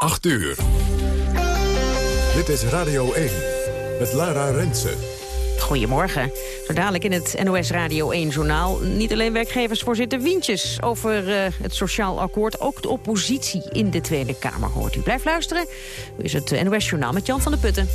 8 uur. Dit is Radio 1 met Lara Rensen. Goedemorgen. Zo dadelijk in het NOS Radio 1-journaal. Niet alleen werkgeversvoorzitter Wientjes over uh, het sociaal akkoord. Ook de oppositie in de Tweede Kamer hoort u. Blijf luisteren. Nu is het NOS-journaal met Jan van der Putten.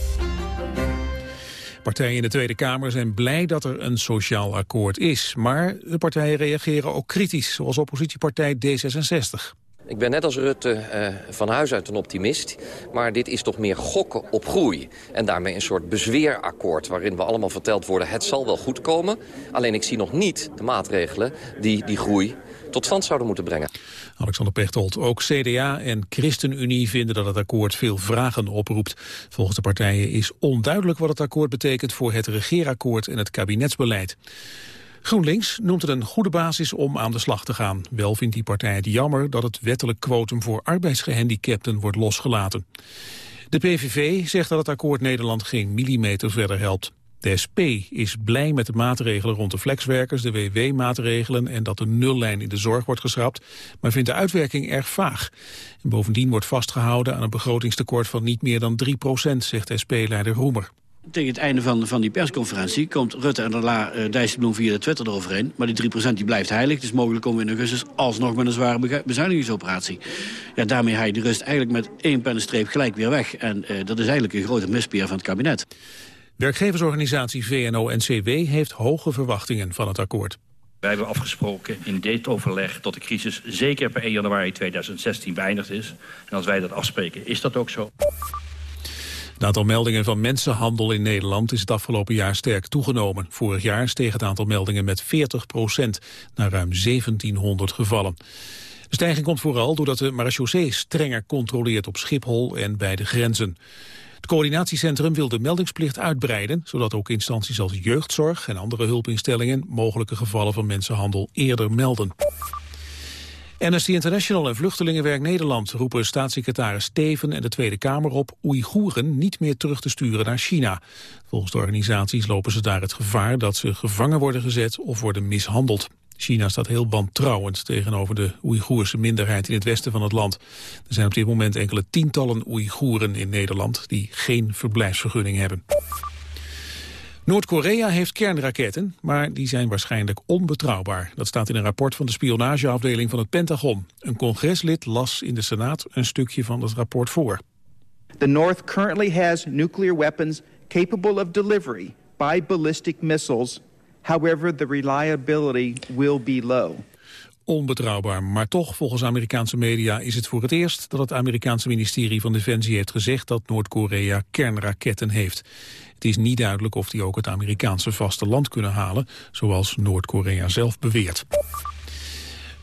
Partijen in de Tweede Kamer zijn blij dat er een sociaal akkoord is. Maar de partijen reageren ook kritisch, zoals oppositiepartij D66. Ik ben net als Rutte uh, van huis uit een optimist. Maar dit is toch meer gokken op groei. En daarmee een soort bezweerakkoord waarin we allemaal verteld worden... het zal wel goed komen. Alleen ik zie nog niet de maatregelen die die groei tot stand zouden moeten brengen. Alexander Pechtold, ook CDA en ChristenUnie vinden dat het akkoord veel vragen oproept. Volgens de partijen is onduidelijk wat het akkoord betekent voor het regeerakkoord en het kabinetsbeleid. GroenLinks noemt het een goede basis om aan de slag te gaan. Wel vindt die partij het jammer dat het wettelijk quotum voor arbeidsgehandicapten wordt losgelaten. De PVV zegt dat het akkoord Nederland geen millimeter verder helpt. De SP is blij met de maatregelen rond de flexwerkers, de WW-maatregelen en dat de nullijn in de zorg wordt geschrapt, maar vindt de uitwerking erg vaag. En bovendien wordt vastgehouden aan een begrotingstekort van niet meer dan 3 procent, zegt SP-leider Roemer. Tegen het einde van, van die persconferentie komt Rutte en daarna uh, Dijsselbloem via de Twitter eroverheen. Maar die 3% die blijft heilig. Dus mogelijk komen we in augustus alsnog met een zware bezuinigingsoperatie. Ja, daarmee haal je de rust eigenlijk met één pennenstreep gelijk weer weg. En uh, dat is eigenlijk een grote mispeer van het kabinet. Werkgeversorganisatie VNO-NCW heeft hoge verwachtingen van het akkoord. Wij hebben afgesproken in dit overleg dat de crisis zeker per 1 januari 2016 beëindigd is. En als wij dat afspreken, is dat ook zo. Het aantal meldingen van mensenhandel in Nederland is het afgelopen jaar sterk toegenomen. Vorig jaar steeg het aantal meldingen met 40 procent naar ruim 1700 gevallen. De stijging komt vooral doordat de marechaussee strenger controleert op Schiphol en bij de grenzen. Het coördinatiecentrum wil de meldingsplicht uitbreiden, zodat ook instanties als jeugdzorg en andere hulpinstellingen mogelijke gevallen van mensenhandel eerder melden. Amnesty International en Vluchtelingenwerk Nederland roepen staatssecretaris Steven en de Tweede Kamer op Oeigoeren niet meer terug te sturen naar China. Volgens de organisaties lopen ze daar het gevaar dat ze gevangen worden gezet of worden mishandeld. China staat heel wantrouwend tegenover de Oeigoerse minderheid in het westen van het land. Er zijn op dit moment enkele tientallen Oeigoeren in Nederland die geen verblijfsvergunning hebben. Noord-Korea heeft kernraketten, maar die zijn waarschijnlijk onbetrouwbaar. Dat staat in een rapport van de spionageafdeling van het Pentagon. Een congreslid las in de Senaat een stukje van het rapport voor. The North currently has nuclear weapons capable of delivery by ballistic missiles. However, the reliability will be low onbetrouwbaar. Maar toch, volgens Amerikaanse media, is het voor het eerst dat het Amerikaanse ministerie van Defensie heeft gezegd dat Noord-Korea kernraketten heeft. Het is niet duidelijk of die ook het Amerikaanse vasteland kunnen halen, zoals Noord-Korea zelf beweert.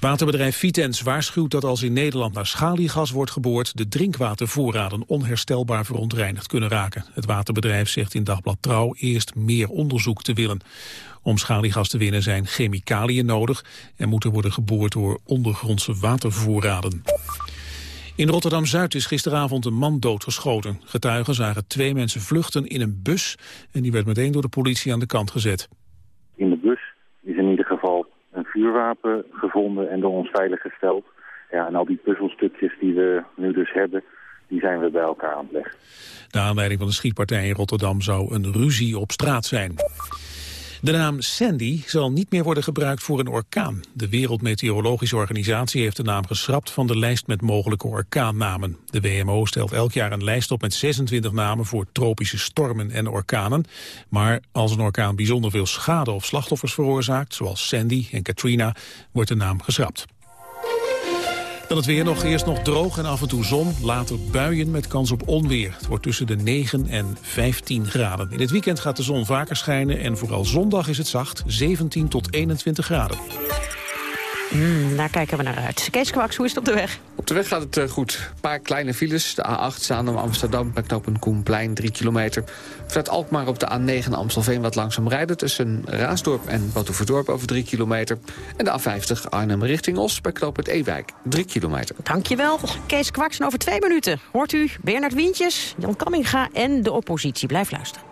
Waterbedrijf Vitens waarschuwt dat als in Nederland naar schaliegas wordt geboord... de drinkwatervoorraden onherstelbaar verontreinigd kunnen raken. Het waterbedrijf zegt in Dagblad Trouw eerst meer onderzoek te willen. Om schaliegas te winnen zijn chemicaliën nodig... en moeten worden geboord door ondergrondse watervoorraden. In Rotterdam-Zuid is gisteravond een man doodgeschoten. Getuigen zagen twee mensen vluchten in een bus... en die werd meteen door de politie aan de kant gezet. In de bus is in ieder geval een vuurwapen gevonden en door ons veilig gesteld. Ja, en al die puzzelstukjes die we nu dus hebben, die zijn we bij elkaar aan het leggen. De aanleiding van de schietpartij in Rotterdam zou een ruzie op straat zijn. De naam Sandy zal niet meer worden gebruikt voor een orkaan. De Wereldmeteorologische Organisatie heeft de naam geschrapt van de lijst met mogelijke orkaannamen. De WMO stelt elk jaar een lijst op met 26 namen voor tropische stormen en orkanen. Maar als een orkaan bijzonder veel schade of slachtoffers veroorzaakt, zoals Sandy en Katrina, wordt de naam geschrapt. Dan het weer nog. Eerst nog droog en af en toe zon. Later buien met kans op onweer. Het wordt tussen de 9 en 15 graden. In het weekend gaat de zon vaker schijnen. En vooral zondag is het zacht. 17 tot 21 graden. Mm, daar kijken we naar uit. Kees Kwaks, hoe is het op de weg? Op de weg gaat het uh, goed. Een paar kleine files. De A8 Zaandam Amsterdam bij knooppunt Koenplein, 3 kilometer. Vanuit Alkmaar op de A9 Amstelveen wat langzaam rijden... tussen Raasdorp en Batuverdorp over 3 kilometer. En de A50 Arnhem richting Os bij knooppunt Ewijk, 3 kilometer. Dankjewel, Kees Kwaks. En over twee minuten hoort u Bernard Wientjes, Jan Kamminga en de oppositie. Blijf luisteren.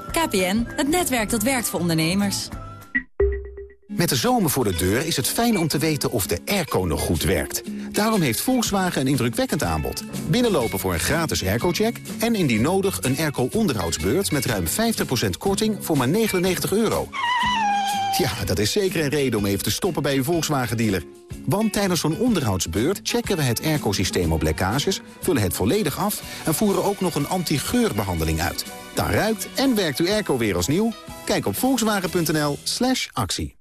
KPN, het netwerk dat werkt voor ondernemers. Met de zomer voor de deur is het fijn om te weten of de airco nog goed werkt. Daarom heeft Volkswagen een indrukwekkend aanbod. Binnenlopen voor een gratis airco-check... en indien nodig een airco-onderhoudsbeurt met ruim 50% korting voor maar 99 euro. Ja, dat is zeker een reden om even te stoppen bij uw Volkswagen-dealer. Want tijdens zo'n onderhoudsbeurt checken we het airco-systeem op lekkages... vullen het volledig af en voeren ook nog een anti-geurbehandeling uit. Dan ruikt en werkt uw airco weer als nieuw. Kijk op volkswagen.nl actie.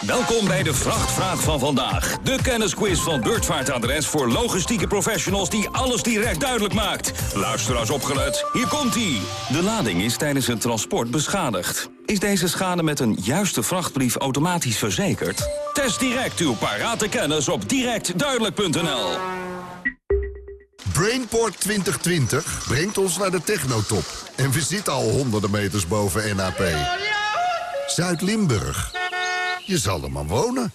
Welkom bij de Vrachtvraag van vandaag. De kennisquiz van Beurtvaartadres voor logistieke professionals die alles direct duidelijk maakt. Luisteraars opgelet, hier komt-ie. De lading is tijdens het transport beschadigd. Is deze schade met een juiste vrachtbrief automatisch verzekerd? Test direct uw parate kennis op directduidelijk.nl. Brainport 2020 brengt ons naar de technotop. En we zitten al honderden meters boven NAP. Zuid-Limburg. Je zal er maar wonen.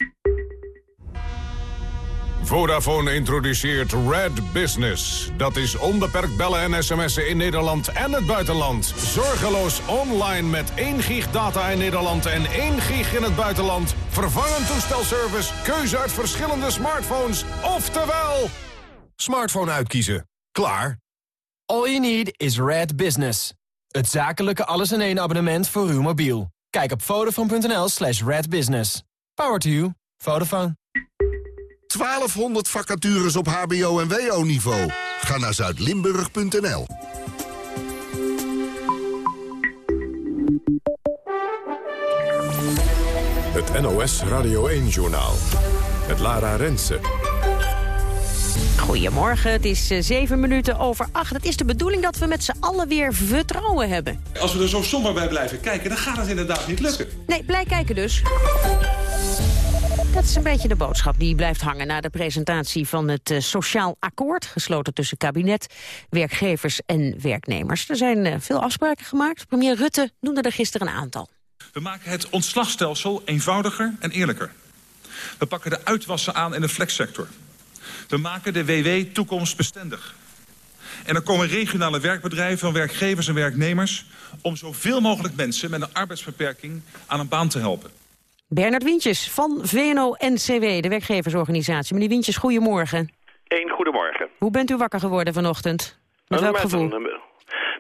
Vodafone introduceert Red Business. Dat is onbeperkt bellen en sms'en in Nederland en het buitenland. Zorgeloos online met 1 gig data in Nederland en 1 gig in het buitenland. Vervangend toestelservice, keuze uit verschillende smartphones. Oftewel, smartphone uitkiezen. Klaar. All you need is Red Business. Het zakelijke alles-in-één abonnement voor uw mobiel. Kijk op vodafone.nl slash redbusiness. Power to you. Vodafone. 1200 vacatures op hbo- en wo-niveau. Ga naar zuidlimburg.nl. Het NOS Radio 1-journaal. Het Lara Rensen. Goedemorgen, het is uh, zeven minuten over acht. Het is de bedoeling dat we met z'n allen weer vertrouwen hebben. Als we er zo somber bij blijven kijken, dan gaat het inderdaad niet lukken. Nee, blij kijken dus. Dat is een beetje de boodschap die blijft hangen na de presentatie van het uh, Sociaal Akkoord, gesloten tussen kabinet, werkgevers en werknemers. Er zijn uh, veel afspraken gemaakt. Premier Rutte noemde er gisteren een aantal. We maken het ontslagstelsel eenvoudiger en eerlijker. We pakken de uitwassen aan in de flexsector. We maken de WW toekomstbestendig. En er komen regionale werkbedrijven van werkgevers en werknemers... om zoveel mogelijk mensen met een arbeidsbeperking aan een baan te helpen. Bernard Wientjes van VNO-NCW, de werkgeversorganisatie. Meneer Wientjes, goedemorgen. Eén goedemorgen. Hoe bent u wakker geworden vanochtend? Met welk gevoel? Een,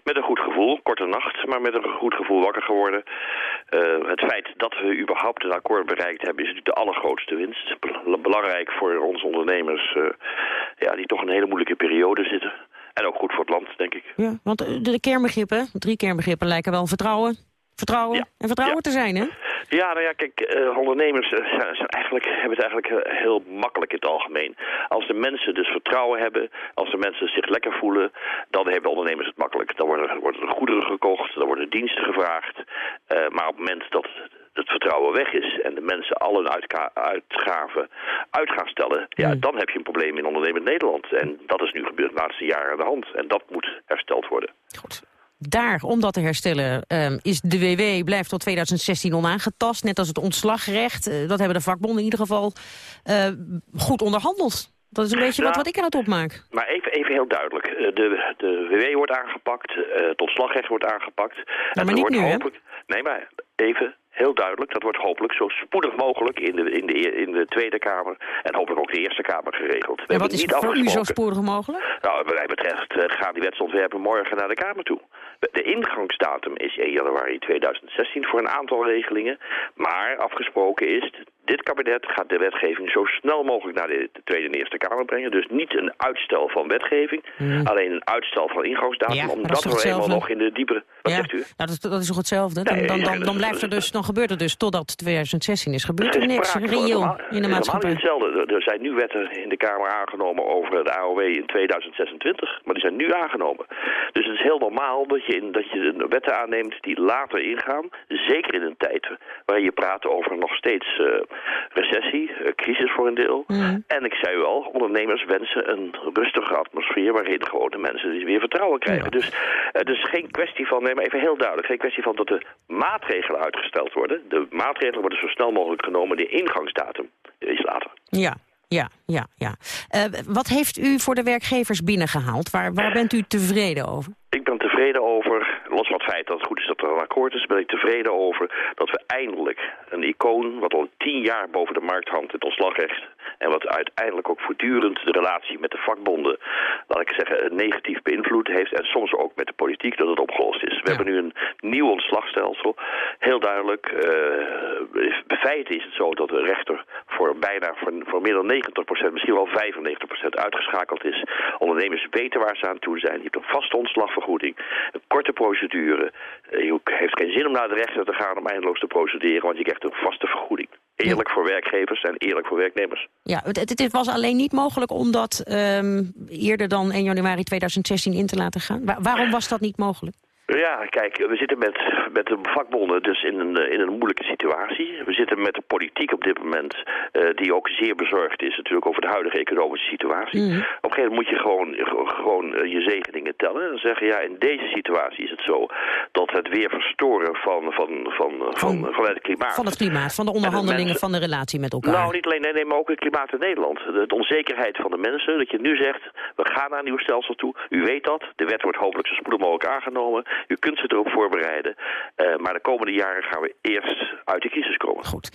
met een goed gevoel, korte nacht, maar met een goed gevoel wakker geworden. Uh, het feit dat we überhaupt een akkoord bereikt hebben is natuurlijk de allergrootste winst. Belangrijk voor onze ondernemers uh, ja, die toch een hele moeilijke periode zitten. En ook goed voor het land, denk ik. Ja, want de kernbegrippen, drie kernbegrippen lijken wel vertrouwen, vertrouwen ja. en vertrouwen ja. te zijn, hè? Ja, nou ja, kijk, uh, ondernemers uh, zijn, zijn eigenlijk, hebben het eigenlijk heel makkelijk in het algemeen. Als de mensen dus vertrouwen hebben, als de mensen zich lekker voelen, dan hebben ondernemers het makkelijk. Dan worden, worden er goederen gekocht, dan worden diensten gevraagd. Uh, maar op het moment dat het vertrouwen weg is en de mensen al hun uitgaven uit gaan stellen, ja, dan heb je een probleem in ondernemend Nederland. En dat is nu gebeurd de laatste jaren aan de hand. En dat moet hersteld worden. Goed. Daar, om dat te herstellen, uh, is de WW blijft tot 2016 onaangetast. Net als het ontslagrecht. Uh, dat hebben de vakbonden in ieder geval uh, goed onderhandeld. Dat is een beetje wat, wat ik eruit opmaak. Maar even, even heel duidelijk. De, de WW wordt aangepakt, het ontslagrecht wordt aangepakt. Nou, en maar niet wordt nu, hopelijk... Nee, maar even heel duidelijk. Dat wordt hopelijk zo spoedig mogelijk in de, in de, in de Tweede Kamer en hopelijk ook de Eerste Kamer geregeld. We en wat is niet voor u zo spoedig mogelijk? Nou, wat mij betreft gaan die wetsontwerpen morgen naar de Kamer toe. De ingangsdatum is 1 januari 2016 voor een aantal regelingen. Maar afgesproken is, dit kabinet gaat de wetgeving zo snel mogelijk naar de, de Tweede en Eerste Kamer brengen. Dus niet een uitstel van wetgeving, Hmm. alleen een uitstel van ingangsdatum. Ja, omdat we eenmaal nog in de diepere... Wat ja, zegt u? Nou, dat, is, dat is toch hetzelfde? Dan, dan, dan, blijft er dus, dan gebeurt er dus totdat 2016 is gebeurd er is niks reëel in de maatschappij. hetzelfde. Er- zijn nu wetten in de Kamer aangenomen over de AOW in 2026. Maar die zijn nu aangenomen. Dus het is heel normaal dat je, in, dat je wetten aanneemt die later ingaan. Zeker in een tijd waarin je praat over nog steeds eh, recessie, eh, crisis voor een deel. En ik zei u al, ondernemers wensen een rustige atmosfeer... waarin gewoon de mensen die weer vertrouwen krijgen. Dus het is geen kwestie van, nee, maar even heel duidelijk... geen kwestie van dat de maatregelen uitgesteld worden. De maatregelen worden zo snel mogelijk genomen. De ingangsdatum is later. Ja, ja, ja, ja. Eh, wat heeft u voor de werkgevers binnengehaald? Waar, waar bent u tevreden over? Ik ben tevreden over, los van het feit dat het goed is dat er een akkoord is... ben ik tevreden over dat we eindelijk een icoon... wat al tien jaar boven de markt hangt, het ontslagrecht... en wat uiteindelijk ook voortdurend de relatie met de vakbonden... laat ik zeggen, negatief beïnvloed heeft... en soms ook met de politiek, dat het opgelost is. We hebben nu een nieuw ontslagstelsel. Heel duidelijk, uh, feite is het zo dat de rechter voor bijna voor, voor meer dan 90% misschien wel 95% uitgeschakeld is. Ondernemers weten waar ze aan toe zijn. Je hebt een vaste ontslagvergoeding, een korte procedure. Eh, je heeft geen zin om naar de rechter te gaan om eindeloos te procederen, want je krijgt een vaste vergoeding. Eerlijk voor werkgevers en eerlijk voor werknemers. Ja, het, het was alleen niet mogelijk om dat um, eerder dan 1 januari 2016 in te laten gaan. waarom was dat niet mogelijk? Ja, kijk, we zitten met, met de vakbonden dus in een, in een moeilijke situatie. We zitten met de politiek op dit moment, uh, die ook zeer bezorgd is natuurlijk over de huidige economische situatie. Mhm. Op een gegeven moment moet je gewoon, gewoon uh, je zegeningen tellen en zeggen, ja, in deze situatie is het zo dat het weer verstoren van, van, van, van, van, het klimaat. Van het klimaat, van de onderhandelingen, van de relatie met elkaar. Nou, niet alleen, nee, nee, maar ook het klimaat in Nederland. De, de onzekerheid van de mensen, dat je nu zegt, we gaan naar een nieuw stelsel toe. U weet dat, de wet wordt hopelijk zo spoedig mogelijk aangenomen. U kunt ze erop voorbereiden. Uh, maar de komende jaren gaan we eerst uit de crisis komen. Goed.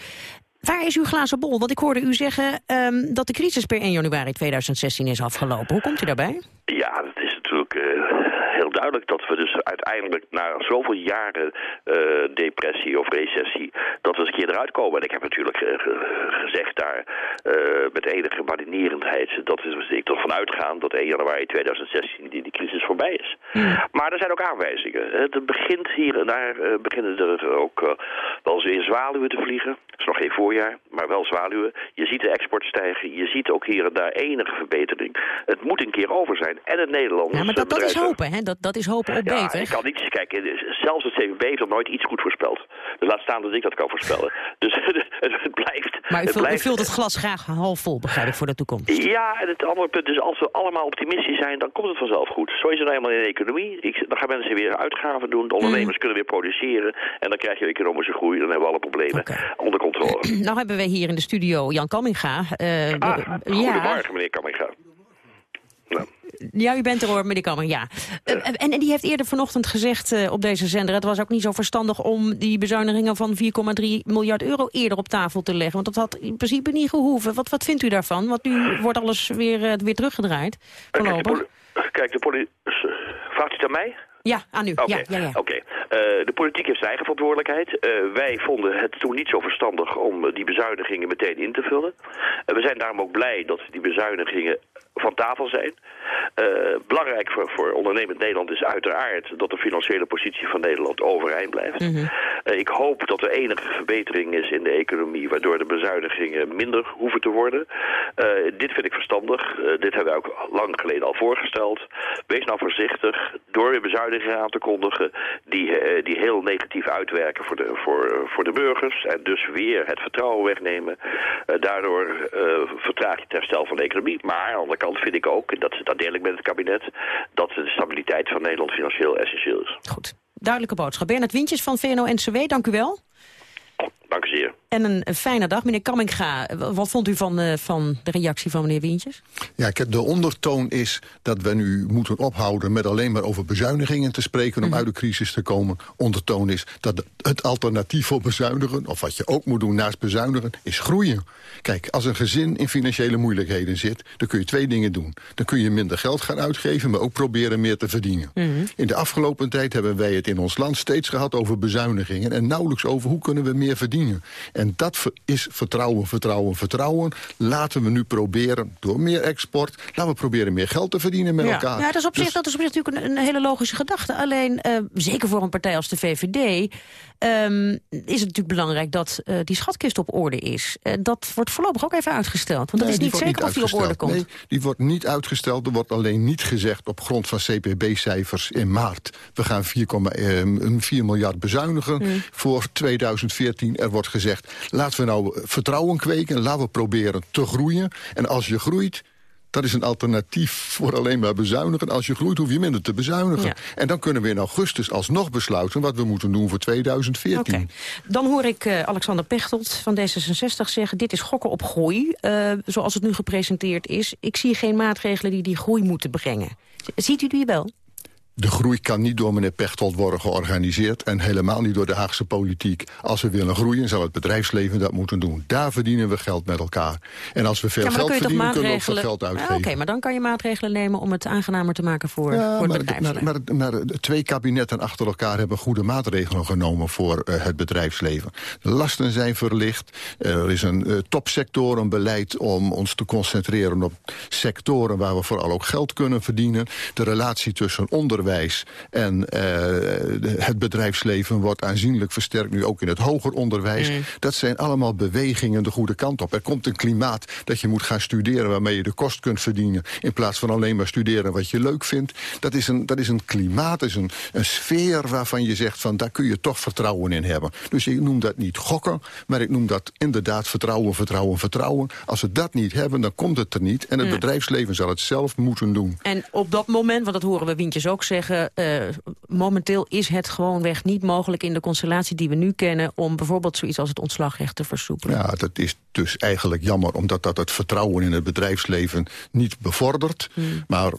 Waar is uw glazen bol? Want ik hoorde u zeggen um, dat de crisis per 1 januari 2016 is afgelopen. Hoe komt u daarbij? Ja, dat is natuurlijk uh, heel duidelijk dat we dus uiteindelijk na zoveel jaren uh, depressie of recessie, dat we eens een keer eruit komen. En ik heb natuurlijk uh, gezegd daar met enige badinerendheid dat is, ik toch van uitgaan dat 1 januari 2016 die, die crisis voorbij is. Hmm. Maar er zijn ook aanwijzingen. Het begint hier en daar beginnen er ook wel eens weer zwaluwen te vliegen. Het is nog geen voorjaar, maar wel zwaluwen. Je ziet de export stijgen, je ziet ook hier en daar enige verbetering. Het moet een keer over zijn. En het Nederlands Ja, maar dat, dat is hopen, hè? Dat, dat is hopen op ja, beter. ik kan niet kijken. Zelfs het CVB heeft nog nooit iets goed voorspeld. Dus laat staan dat ik dat kan voorspellen. Dus het, het blijft. Maar u, het vult, blijft, u vult het glas graag half vol, begrijp ik, voor de toekomst. Ja, en het andere punt is, als we allemaal optimistisch zijn, dan komt het vanzelf goed. Zo is het nou eenmaal in de economie. Ik, dan gaan mensen weer uitgaven doen, de ondernemers kunnen weer produceren. En dan krijg je economische groei, dan hebben we alle problemen onder controle. nou hebben we hier in de studio Jan Kamminga. Uh, ah, ja. goedemorgen, meneer Kamminga. Nou. Ja, u bent er hoor, meneer Kammer, ja. Uh, en, en die heeft eerder vanochtend gezegd uh, op deze zender... het was ook niet zo verstandig om die bezuinigingen van 4,3 miljard euro eerder op tafel te leggen. Want dat had in principe niet gehoeven. Wat, wat vindt u daarvan? Want nu wordt alles weer, uh, weer teruggedraaid, voorlopig. Kijk, de poli... Vraagt u het aan mij? Ja, aan u. Oké, ja, ja, ja. okay. uh, de politiek heeft zijn eigen verantwoordelijkheid. Uh, wij vonden het toen niet zo verstandig om die bezuinigingen meteen in te vullen. Uh, we zijn daarom ook blij dat die bezuinigingen van tafel zijn. belangrijk voor, voor ondernemend Nederland is uiteraard dat de financiële positie van Nederland overeind blijft. Mm -hmm. ik hoop dat er enige verbetering is in de economie waardoor de bezuinigingen minder hoeven te worden. dit vind ik verstandig. dit hebben wij ook lang geleden al voorgesteld. Wees nou voorzichtig. Door weer bezuinigingen aan te kondigen die, uh, die heel negatief uitwerken voor de, voor, voor de burgers. En dus weer het vertrouwen wegnemen. Uh, daardoor uh, vertraag je het herstel van de economie. Maar aan de andere kant vind ik ook, en dat, dat deel ik met het kabinet... dat de stabiliteit van Nederland financieel essentieel is. Goed. Duidelijke boodschap. Bernard Wintjes van VNO-NCW, dank u wel. Dank u zeer. En een, een, fijne dag. Meneer Kamminga, wat vond u van, uh, van de reactie van meneer Wientjes? Ja, de ondertoon is dat we nu moeten ophouden... met alleen maar over bezuinigingen te spreken om mm -hmm. uit de crisis te komen. Ondertoon is dat het alternatief voor bezuinigen... of wat je ook moet doen naast bezuinigen, is groeien. Kijk, als een gezin in financiële moeilijkheden zit... dan kun je twee dingen doen. Dan kun je minder geld gaan uitgeven, maar ook proberen meer te verdienen. Mm -hmm. In de afgelopen tijd hebben wij het in ons land steeds gehad over bezuinigingen... en nauwelijks over hoe kunnen we meer verdienen. En dat is vertrouwen, vertrouwen, vertrouwen. Laten we nu proberen, door meer export... laten we proberen meer geld te verdienen met ja. elkaar. Ja, dat is op zich, dus, dat is op zich natuurlijk een, een hele logische gedachte. Alleen, uh, zeker voor een partij als de VVD... Um, is het natuurlijk belangrijk dat uh, die schatkist op orde is. Uh, dat wordt voorlopig ook even uitgesteld. Want nee, dat is niet zeker niet of die op orde komt. Nee, die wordt niet uitgesteld. Er wordt alleen niet gezegd op grond van CPB-cijfers in maart. We gaan 4,4 miljard bezuinigen Hmm. voor 2014. Er wordt gezegd, laten we nou vertrouwen kweken... laten we proberen te groeien. En als je groeit, dat is een alternatief voor alleen maar bezuinigen. Als je groeit, hoef je minder te bezuinigen. En dan kunnen we in augustus alsnog besluiten... wat we moeten doen voor 2014. Okay. Dan hoor ik uh, Alexander Pechtold van D66 zeggen... dit is gokken op groei, uh, zoals het nu gepresenteerd is. Ik zie geen maatregelen die die groei moeten brengen. Ziet u die wel? De groei kan niet door meneer Pechtold worden georganiseerd... en helemaal niet door de Haagse politiek. Als we willen groeien, zal het bedrijfsbedrijfsleven dat moeten doen. Daar verdienen we geld met elkaar. En als we veel geld verdienen, kunnen we ook veel geld uitgeven. Oké, maar dan kan je maatregelen nemen om het aangenamer te maken voor, ja, voor het bedrijfsleven. Maar, maar, maar, twee kabinetten achter elkaar hebben goede maatregelen genomen... voor uh, het bedrijfsleven. De lasten zijn verlicht. Er is een uh, topsectorenbeleid om ons te concentreren op sectoren... waar we vooral ook geld kunnen verdienen. De relatie tussen onder onderwijs en uh, het bedrijfsleven wordt aanzienlijk versterkt... nu ook in het hoger onderwijs. Mm. Dat zijn allemaal bewegingen de goede kant op. Er komt een klimaat dat je moet gaan studeren... waarmee je de kost kunt verdienen... in plaats van alleen maar studeren wat je leuk vindt. Dat is een, dat is een klimaat, dat is een, een sfeer waarvan je zegt... van daar kun je toch vertrouwen in hebben. Dus ik noem dat niet gokken, maar ik noem dat inderdaad vertrouwen, vertrouwen, vertrouwen. Als we dat niet hebben, dan komt het er niet. En het bedrijfsleven zal het zelf moeten doen. En op dat moment, want dat horen we Wintjes ook zeggen... Uh, momenteel is het gewoonweg niet mogelijk in de constellatie die we nu kennen... om bijvoorbeeld zoiets als het ontslagrecht te versoepelen. Ja, dat is dus eigenlijk jammer, omdat dat het vertrouwen in het bedrijfsleven niet bevordert. Hmm. Maar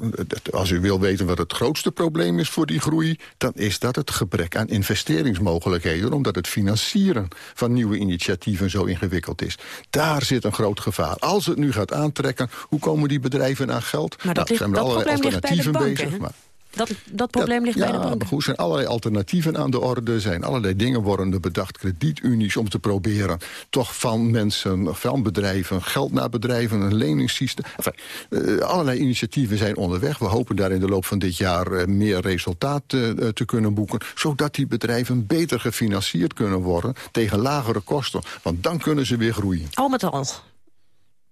als u wil weten wat het grootste probleem is voor die groei... dan is dat het gebrek aan investeringsmogelijkheden... omdat het financieren van nieuwe initiatieven zo ingewikkeld is. Daar zit een groot gevaar. Als het nu gaat aantrekken, hoe komen die bedrijven aan geld? Maar dat, nou, zijn er allerlei alternatieven bezig. Maar dat, dat probleem ligt bij de bank. Er zijn allerlei alternatieven aan de orde. Zijn allerlei dingen worden bedacht. Kredietunies om te proberen toch van mensen, van bedrijven... geld naar bedrijven, een leningssysteem. Enfin, uh, allerlei initiatieven zijn onderweg. We hopen daar in de loop van dit jaar uh, meer resultaat uh, te kunnen boeken. Zodat die bedrijven beter gefinancierd kunnen worden... tegen lagere kosten. Want dan kunnen ze weer groeien. Al met al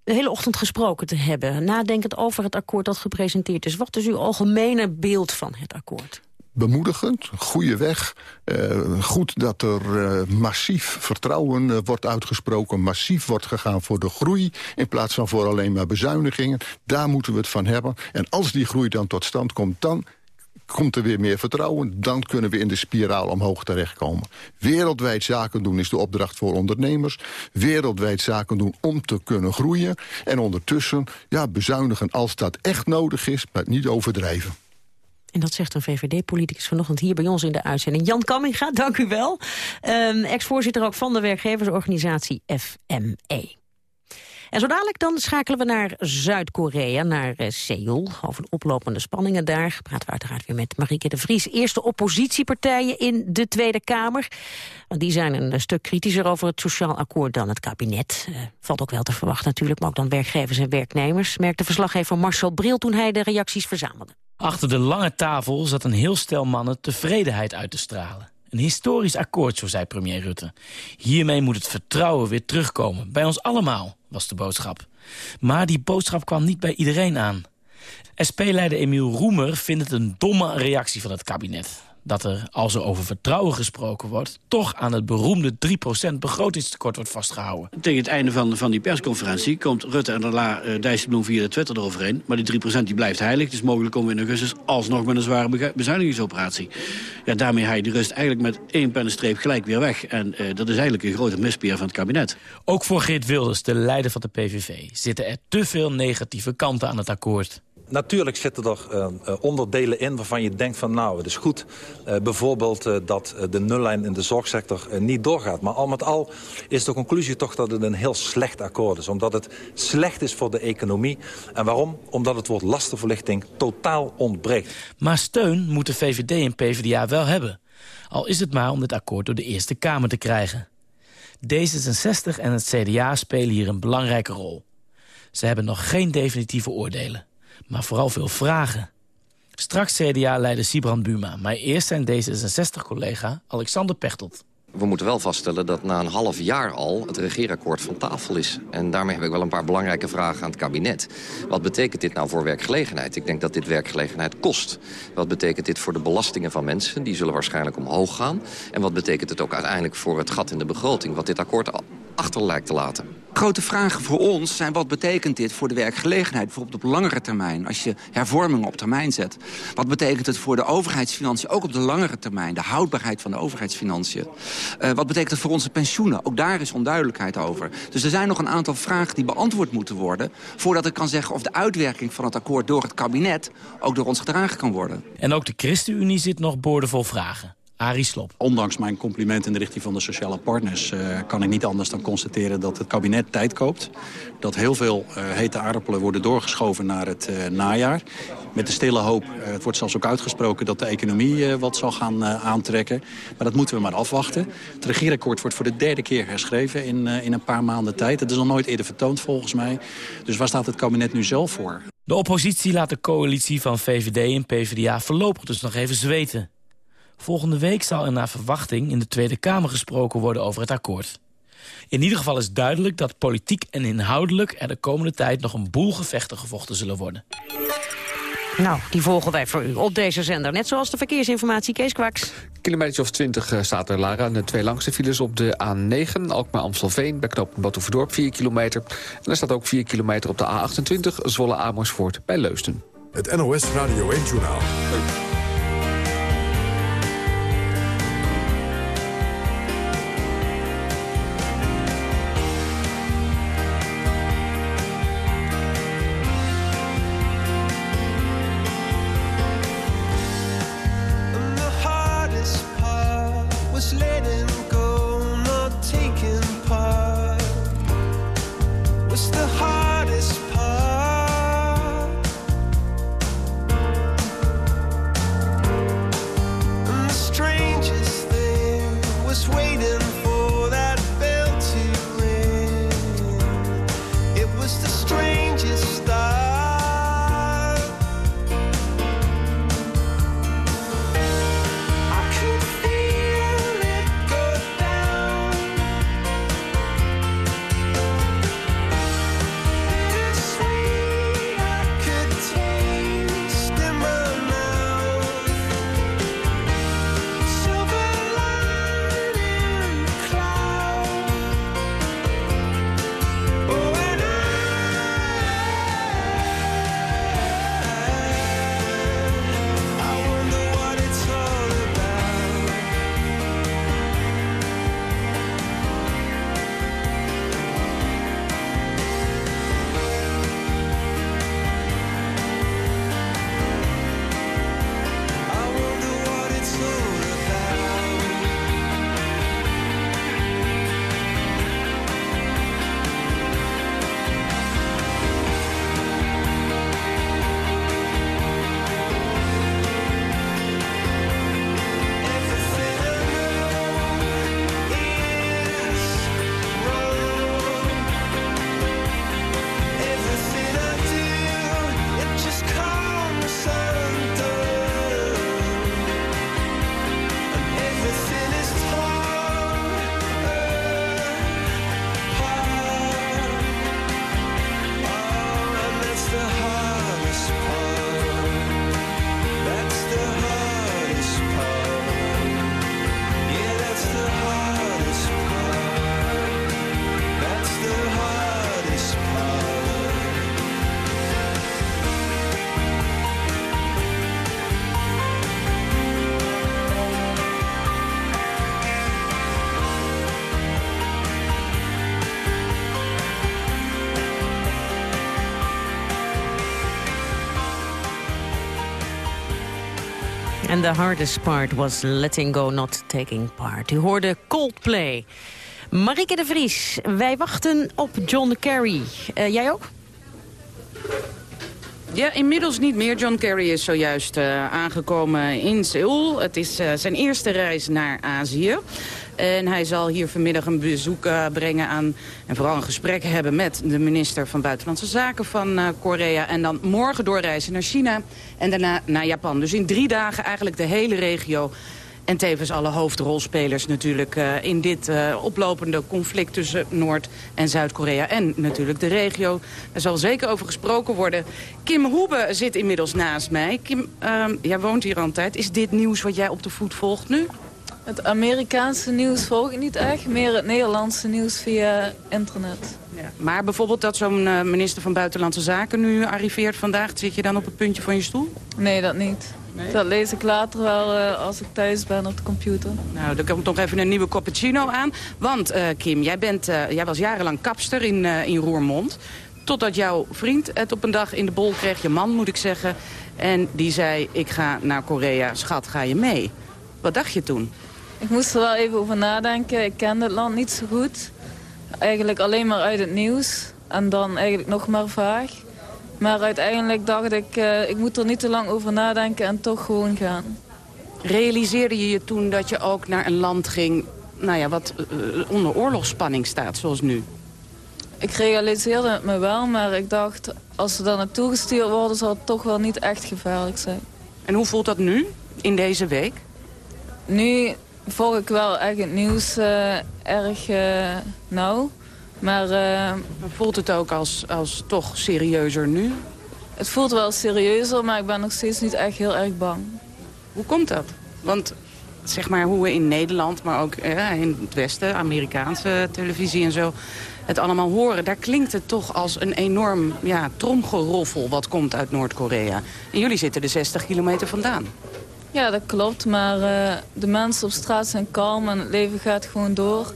de hele ochtend gesproken te hebben... nadenkend over het akkoord dat gepresenteerd is. Wat is uw algemene beeld van het akkoord? bemoedigend, goede weg. Uh, goed dat er uh, massief vertrouwen uh, wordt uitgesproken... massief wordt gegaan voor de groei... in plaats van voor alleen maar bezuinigingen. Daar moeten we het van hebben. En als die groei dan tot stand komt... dan komt er weer meer vertrouwen, dan kunnen we in de spiraal omhoog terechtkomen. Wereldwijd zaken doen is de opdracht voor ondernemers. Wereldwijd zaken doen om te kunnen groeien. En ondertussen ja, bezuinigen als dat echt nodig is, maar niet overdrijven. En dat zegt een VVD-politicus vanochtend hier bij ons in de uitzending. Jan Kamminga, dank u wel. Um, Ex-voorzitter ook van de werkgeversorganisatie FME. En zo dadelijk dan schakelen we naar Zuid-Korea, naar uh, Seoul. Over de oplopende spanningen daar praten we uiteraard weer met Marieke de Vries. Eerste oppositiepartijen in de Tweede Kamer. Die zijn een stuk kritischer over het sociaal akkoord dan het kabinet. Uh, valt ook wel te verwachten natuurlijk, maar ook dan werkgevers en werknemers. Merkte verslaggever Marcel Bril toen hij de reacties verzamelde. Achter de lange tafel zat een heel stel mannen tevredenheid uit te stralen. Een historisch akkoord, zo zei premier Rutte. Hiermee moet het vertrouwen weer terugkomen, bij ons allemaal, was de boodschap. Maar die boodschap kwam niet bij iedereen aan. SP-leider Emiel Roemer vindt het een domme reactie van het kabinet dat er, als er over vertrouwen gesproken wordt... toch aan het beroemde 3% begrotingstekort wordt vastgehouden. Tegen het einde van, van die persconferentie komt Rutte en daarna uh, Dijsselbloem via de Twitter eroverheen. Maar die 3% die blijft heilig. Is mogelijk om in augustus alsnog met een zware bezuinigingsoperatie. Ja, daarmee haal je de rust eigenlijk met één pennenstreep gelijk weer weg. En uh, dat is eigenlijk een grote mispeer van het kabinet. Ook voor Geert Wilders, de leider van de PVV... zitten er te veel negatieve kanten aan het akkoord. Natuurlijk zitten er uh, onderdelen in waarvan je denkt van nou, het is goed. Uh, bijvoorbeeld dat de nullijn in de zorgsector niet doorgaat. Maar al met al is de conclusie toch dat het een heel slecht akkoord is. Omdat het slecht is voor de economie. En waarom? Omdat het woord lastenverlichting totaal ontbreekt. Maar steun moeten VVD en PvdA wel hebben. Al is het maar om dit akkoord door de Eerste Kamer te krijgen. D66 en het CDA spelen hier een belangrijke rol. Ze hebben nog geen definitieve oordelen maar vooral veel vragen. Straks CDA-leider Sibrand Buma, maar eerst zijn D66-collega Alexander Pechtold. We moeten wel vaststellen dat na een half jaar al het regeerakkoord van tafel is. En daarmee heb ik wel een paar belangrijke vragen aan het kabinet. Wat betekent dit nou voor werkgelegenheid? Ik denk dat dit werkgelegenheid kost. Wat betekent dit voor de belastingen van mensen? Die zullen waarschijnlijk omhoog gaan. En wat betekent het ook uiteindelijk voor het gat in de begroting... wat dit akkoord achter lijkt te laten? Grote vragen voor ons zijn wat betekent dit voor de werkgelegenheid... bijvoorbeeld op langere termijn, als je hervormingen op termijn zet. Wat betekent het voor de overheidsfinanciën, ook op de langere termijn... de houdbaarheid van de overheidsfinanciën. Uh, wat betekent het voor onze pensioenen? Ook daar is onduidelijkheid over. Dus er zijn nog een aantal vragen die beantwoord moeten worden... voordat ik kan zeggen of de uitwerking van het akkoord door het kabinet... ook door ons gedragen kan worden. En ook de ChristenUnie zit nog boordevol vragen. Arie. Ondanks mijn compliment in de richting van de sociale partners... Uh, kan ik niet anders dan constateren dat het kabinet tijd koopt. Dat heel veel uh, hete aardappelen worden doorgeschoven naar het uh, najaar. Met de stille hoop, het wordt zelfs ook uitgesproken... dat de economie wat zal gaan aantrekken. Maar dat moeten we maar afwachten. Het regeerakkoord wordt voor de derde keer herschreven in, in een paar maanden tijd. Het is nog nooit eerder vertoond volgens mij. Dus waar staat het kabinet nu zelf voor? De oppositie laat de coalitie van VVD en PvdA voorlopig dus nog even zweten. Volgende week zal er naar verwachting in de Tweede Kamer gesproken worden over het akkoord. In ieder geval is duidelijk dat politiek en inhoudelijk er de komende tijd nog een boel gevechten gevochten zullen worden. Nou, die volgen wij voor u op deze zender. Net zoals de verkeersinformatie, Kees Kwaks. Kilometer of 20 eh, staat er, Lara. De twee langste files op de A9, Alkmaar-Amstelveen... bij knoop Batuverdorp 4 kilometer. En er staat ook 4 kilometer op de A28, Zwolle-Amersfoort bij Leusden. Het NOS Radio 1-journaal. And the hardest part was letting go, not taking part. U hoorde Coldplay. Marike de Vries, wij wachten op John Kerry. Uh, jij ook? Ja, inmiddels niet meer. John Kerry is zojuist uh, aangekomen in Seoul. Het is uh, zijn eerste reis naar Azië. En hij zal hier vanmiddag een bezoek uh, brengen aan... en vooral een gesprek hebben met de minister van Buitenlandse Zaken van uh, Korea. En dan morgen doorreizen naar China en daarna naar Japan. Dus in drie dagen eigenlijk de hele regio En tevens alle hoofdrolspelers natuurlijk uh, in dit oplopende conflict tussen Noord- en Zuid-Korea. En natuurlijk de regio. Daar zal zeker over gesproken worden. Kim Hoebe zit inmiddels naast mij. Kim, uh, jij woont hier altijd. Is dit nieuws wat jij op de voet volgt nu? Het Amerikaanse nieuws volg ik niet echt. Meer het Nederlandse nieuws via internet. Ja. Maar bijvoorbeeld dat zo'n uh, minister van Buitenlandse Zaken nu arriveert vandaag... zit je dan op het puntje van je stoel? Nee, dat niet. Nee? Dat lees ik later wel uh, als ik thuis ben op de computer. Nou, dan komt nog even een nieuwe cappuccino aan. Want uh, Kim, jij, bent, jij was jarenlang kapster in, in Roermond. Totdat jouw vriend het op een dag in de bol kreeg, je man moet ik zeggen. En die zei, ik ga naar Korea, schat, ga je mee? Wat dacht je toen? Ik moest er wel even over nadenken. Ik kende het land niet zo goed. Eigenlijk alleen maar uit het nieuws. En dan eigenlijk nog maar vaag. Maar uiteindelijk dacht ik, uh, ik moet er niet te lang over nadenken en toch gewoon gaan. Realiseerde je je toen dat je ook naar een land ging... Nou ja, wat uh, onder oorlogsspanning staat, zoals nu? Ik realiseerde het me wel, maar ik dacht... als ze daar naartoe gestuurd worden, zal het toch wel niet echt gevaarlijk zijn. En hoe voelt dat nu, in deze week? Nu volg ik wel echt het nieuws uh, erg uh, nauw. Maar, uh, voelt het ook als, als toch serieuzer nu? Het voelt wel serieuzer, maar ik ben nog steeds niet echt heel erg bang. Hoe komt dat? Want zeg maar hoe we in Nederland, maar ook in het Westen, Amerikaanse televisie en zo, het allemaal horen. Daar klinkt het toch als een enorm ja, tromgeroffel wat komt uit Noord-Korea. En jullie zitten er 60 kilometer vandaan. Ja, dat klopt. Maar uh, de mensen op straat zijn kalm en het leven gaat gewoon door.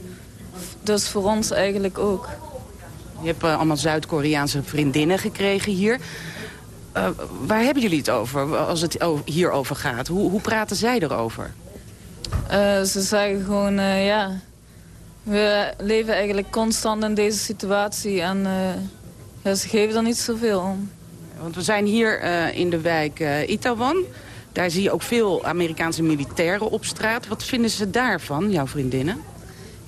Dus voor ons eigenlijk ook. Je hebt uh, allemaal Zuid-Koreaanse vriendinnen gekregen hier. Uh, waar hebben jullie het over als het hierover gaat? Hoe, hoe praten zij erover? ze zeggen gewoon, ja... We leven eigenlijk constant in deze situatie en ja, ze geven er niet zoveel om. Want we zijn hier in de wijk Itawan... Daar zie je ook veel Amerikaanse militairen op straat. Wat vinden ze daarvan, jouw vriendinnen?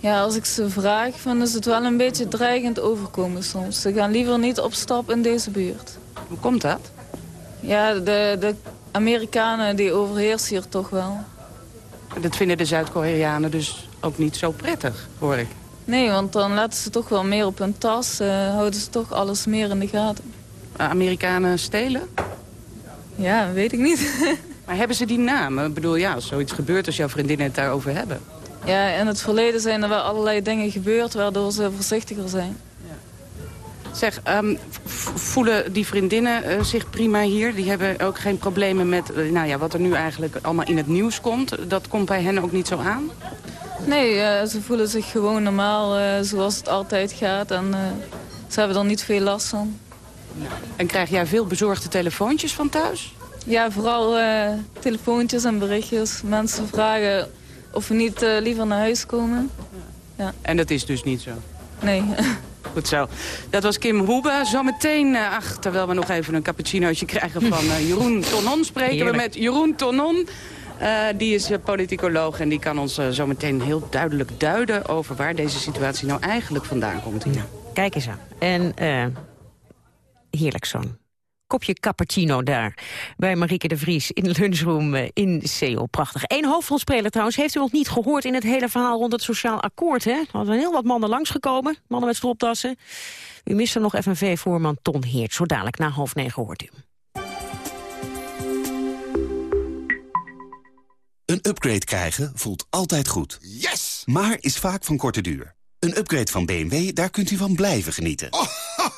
Ja, als ik ze vraag, vinden ze het wel een beetje dreigend overkomen soms. Ze gaan liever niet op stap in deze buurt. Hoe komt dat? Ja, de, de Amerikanen die overheersen hier toch wel. Dat vinden de Zuid-Koreanen dus ook niet zo prettig, hoor ik. Nee, want dan laten ze toch wel meer op hun tas. Uh, houden ze toch alles meer in de gaten. Amerikanen stelen? Ja, weet ik niet. Maar hebben ze die namen? Ik bedoel, ja, als zoiets gebeurt als jouw vriendinnen het daarover hebben. Ja, in het verleden zijn er wel allerlei dingen gebeurd waardoor ze voorzichtiger zijn. Ja. Zeg, um, voelen die vriendinnen uh, zich prima hier? Die hebben ook geen problemen met uh, nou ja, wat er nu eigenlijk allemaal in het nieuws komt? Dat komt bij hen ook niet zo aan? Nee, uh, ze voelen zich gewoon normaal zoals het altijd gaat. En ze hebben er niet veel last van. En krijg jij veel bezorgde telefoontjes van thuis? Ja, vooral uh, telefoontjes en berichtjes. Mensen vragen of we niet uh, liever naar huis komen. Ja. En dat is dus niet zo? Nee. Goed zo. Dat was Kim Hoebe. Zometeen, uh, ach, terwijl we nog even een cappuccinootje krijgen van Jeroen Tonon... spreken Heerlijk. we met Jeroen Tonon. die is politicoloog en die kan ons zometeen heel duidelijk duiden... over waar deze situatie nou eigenlijk vandaan komt hier. Kijk eens aan. En heerlijk zo'n kopje cappuccino daar. Bij Marieke de Vries in de lunchroom eh, in Seoul. Prachtig. Eén hoofdrolspeler trouwens heeft u nog niet gehoord... in het hele verhaal rond het sociaal akkoord. Hè? Er hadden heel wat mannen langsgekomen. Mannen met stropdassen. U mist er nog FNV-voorman Ton Heert. Zo dadelijk na half negen hoort u. Een upgrade krijgen voelt altijd goed. Yes! Maar is vaak van korte duur. Een upgrade van BMW, daar kunt u van blijven genieten. Oh,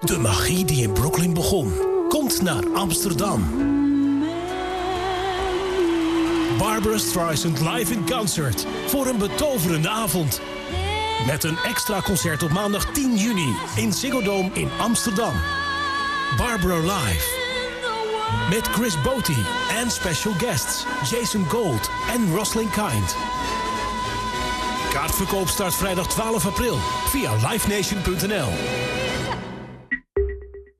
De magie die in Brooklyn begon, komt naar Amsterdam. Barbara Streisand live in concert voor een betoverende avond. Met een extra concert op maandag 10 juni in Ziggo Dome in Amsterdam. Barbara live. Met Chris Boti en special guests Jason Gold en Roslyn Kind. Kaartverkoop start vrijdag 12 april via livenation.nl.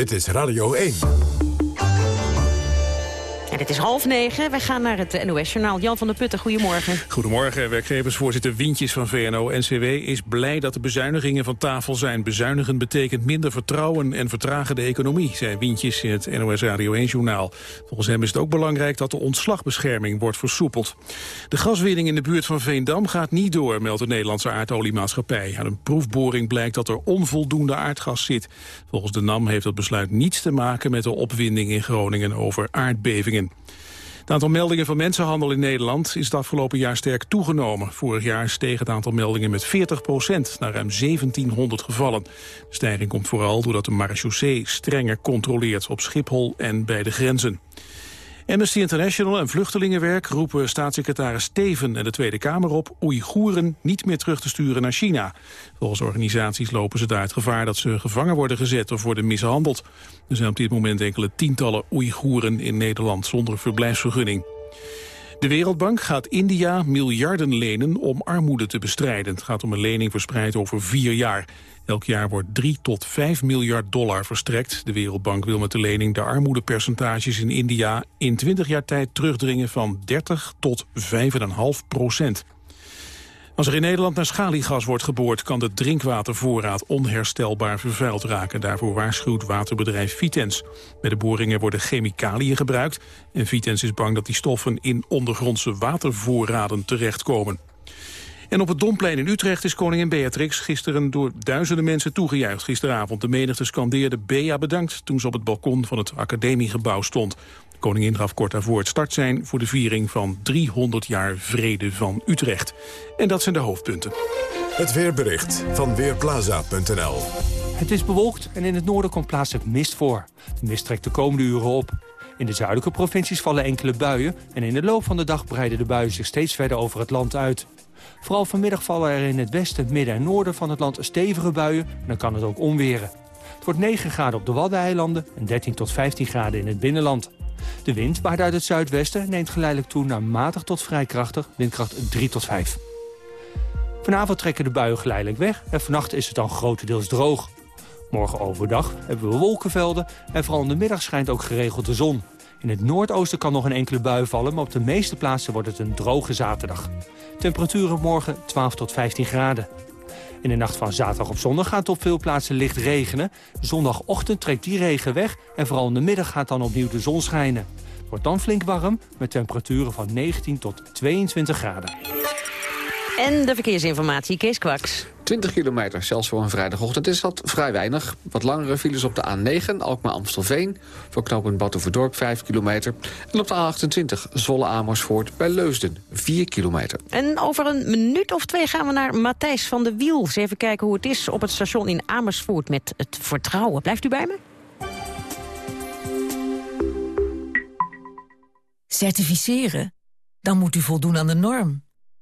Dit is Radio 1. Het is half negen. Wij gaan naar het NOS-journaal. Jan van der Putten, goedemorgen. Goedemorgen. Werkgeversvoorzitter Wientjes van VNO-NCW is blij dat de bezuinigingen van tafel zijn. Bezuinigen betekent minder vertrouwen en vertragen de economie, zei Wientjes in het NOS Radio 1-journaal. Volgens hem is het ook belangrijk dat de ontslagbescherming wordt versoepeld. De gaswinning in de buurt van Veendam gaat niet door, meldt de Nederlandse aardoliemaatschappij. Aan een proefboring blijkt dat er onvoldoende aardgas zit. Volgens de NAM heeft dat besluit niets te maken met de opwinding in Groningen over aardbevingen. Het aantal meldingen van mensenhandel in Nederland is het afgelopen jaar sterk toegenomen. Vorig jaar steeg het aantal meldingen met 40 procent naar ruim 1700 gevallen. De stijging komt vooral doordat de marechaussee strenger controleert op Schiphol en bij de grenzen. Amnesty International en Vluchtelingenwerk roepen staatssecretaris Steven en de Tweede Kamer op Oeigoeren niet meer terug te sturen naar China. Volgens organisaties lopen ze daar het gevaar dat ze gevangen worden gezet of worden mishandeld. Er zijn op dit moment enkele tientallen Oeigoeren in Nederland zonder verblijfsvergunning. De Wereldbank gaat India miljarden lenen om armoede te bestrijden. Het gaat om een lening verspreid over vier jaar. Elk jaar wordt 3 tot 5 miljard dollar verstrekt. De Wereldbank wil met de lening de armoedepercentages in India... in 20 jaar tijd terugdringen van 30 tot 5,5 procent. Als er in Nederland naar schaliegas wordt geboord... kan de drinkwatervoorraad onherstelbaar vervuild raken. Daarvoor waarschuwt waterbedrijf Vitens. Bij de boringen worden chemicaliën gebruikt... en Vitens is bang dat die stoffen in ondergrondse watervoorraden terechtkomen. En op het Domplein in Utrecht is koningin Beatrix gisteren door duizenden mensen toegejuicht gisteravond. De menigte scandeerde Bea bedankt toen ze op het balkon van het academiegebouw stond. De koningin gaf kort daarvoor het start zijn voor de viering van 300 jaar vrede van Utrecht. En dat zijn de hoofdpunten. Het weerbericht van Weerplaza.nl Het is bewolkt en in het noorden komt plaatselijk mist voor. De mist trekt de komende uren op. In de zuidelijke provincies vallen enkele buien... en in de loop van de dag breiden de buien zich steeds verder over het land uit. Vooral vanmiddag vallen er in het westen, midden en noorden van het land stevige buien... en dan kan het ook onweren. Het wordt 9 graden op de Waddeneilanden en 13 tot 15 graden in het binnenland. De wind waait uit het zuidwesten neemt geleidelijk toe naar matig tot vrij krachtig, windkracht 3 tot 5. Vanavond trekken de buien geleidelijk weg en vannacht is het dan grotendeels droog. Morgen overdag hebben we wolkenvelden en vooral in de middag schijnt ook geregeld de zon. In het noordoosten kan nog een enkele bui vallen, maar op de meeste plaatsen wordt het een droge zaterdag. Temperaturen morgen 12 tot 15 graden. In de nacht van zaterdag op zondag gaat het op veel plaatsen licht regenen. Zondagochtend trekt die regen weg en vooral in de middag gaat dan opnieuw de zon schijnen. Het wordt dan flink warm met temperaturen van 19 tot 22 graden. En de verkeersinformatie, Kees Kwaks. 20 kilometer, zelfs voor een vrijdagochtend is dat vrij weinig. Wat langere files op de A9, Alkmaar-Amstelveen... voor knooppunt Batuverdorp 5 kilometer. En op de A28, Zwolle-Amersfoort bij Leusden 4 kilometer. En over een minuut of twee gaan we naar Matthijs van de Wiel. Eens even kijken hoe het is op het station in Amersfoort met het vertrouwen. Blijft u bij me? Certificeren? Dan moet u voldoen aan de norm.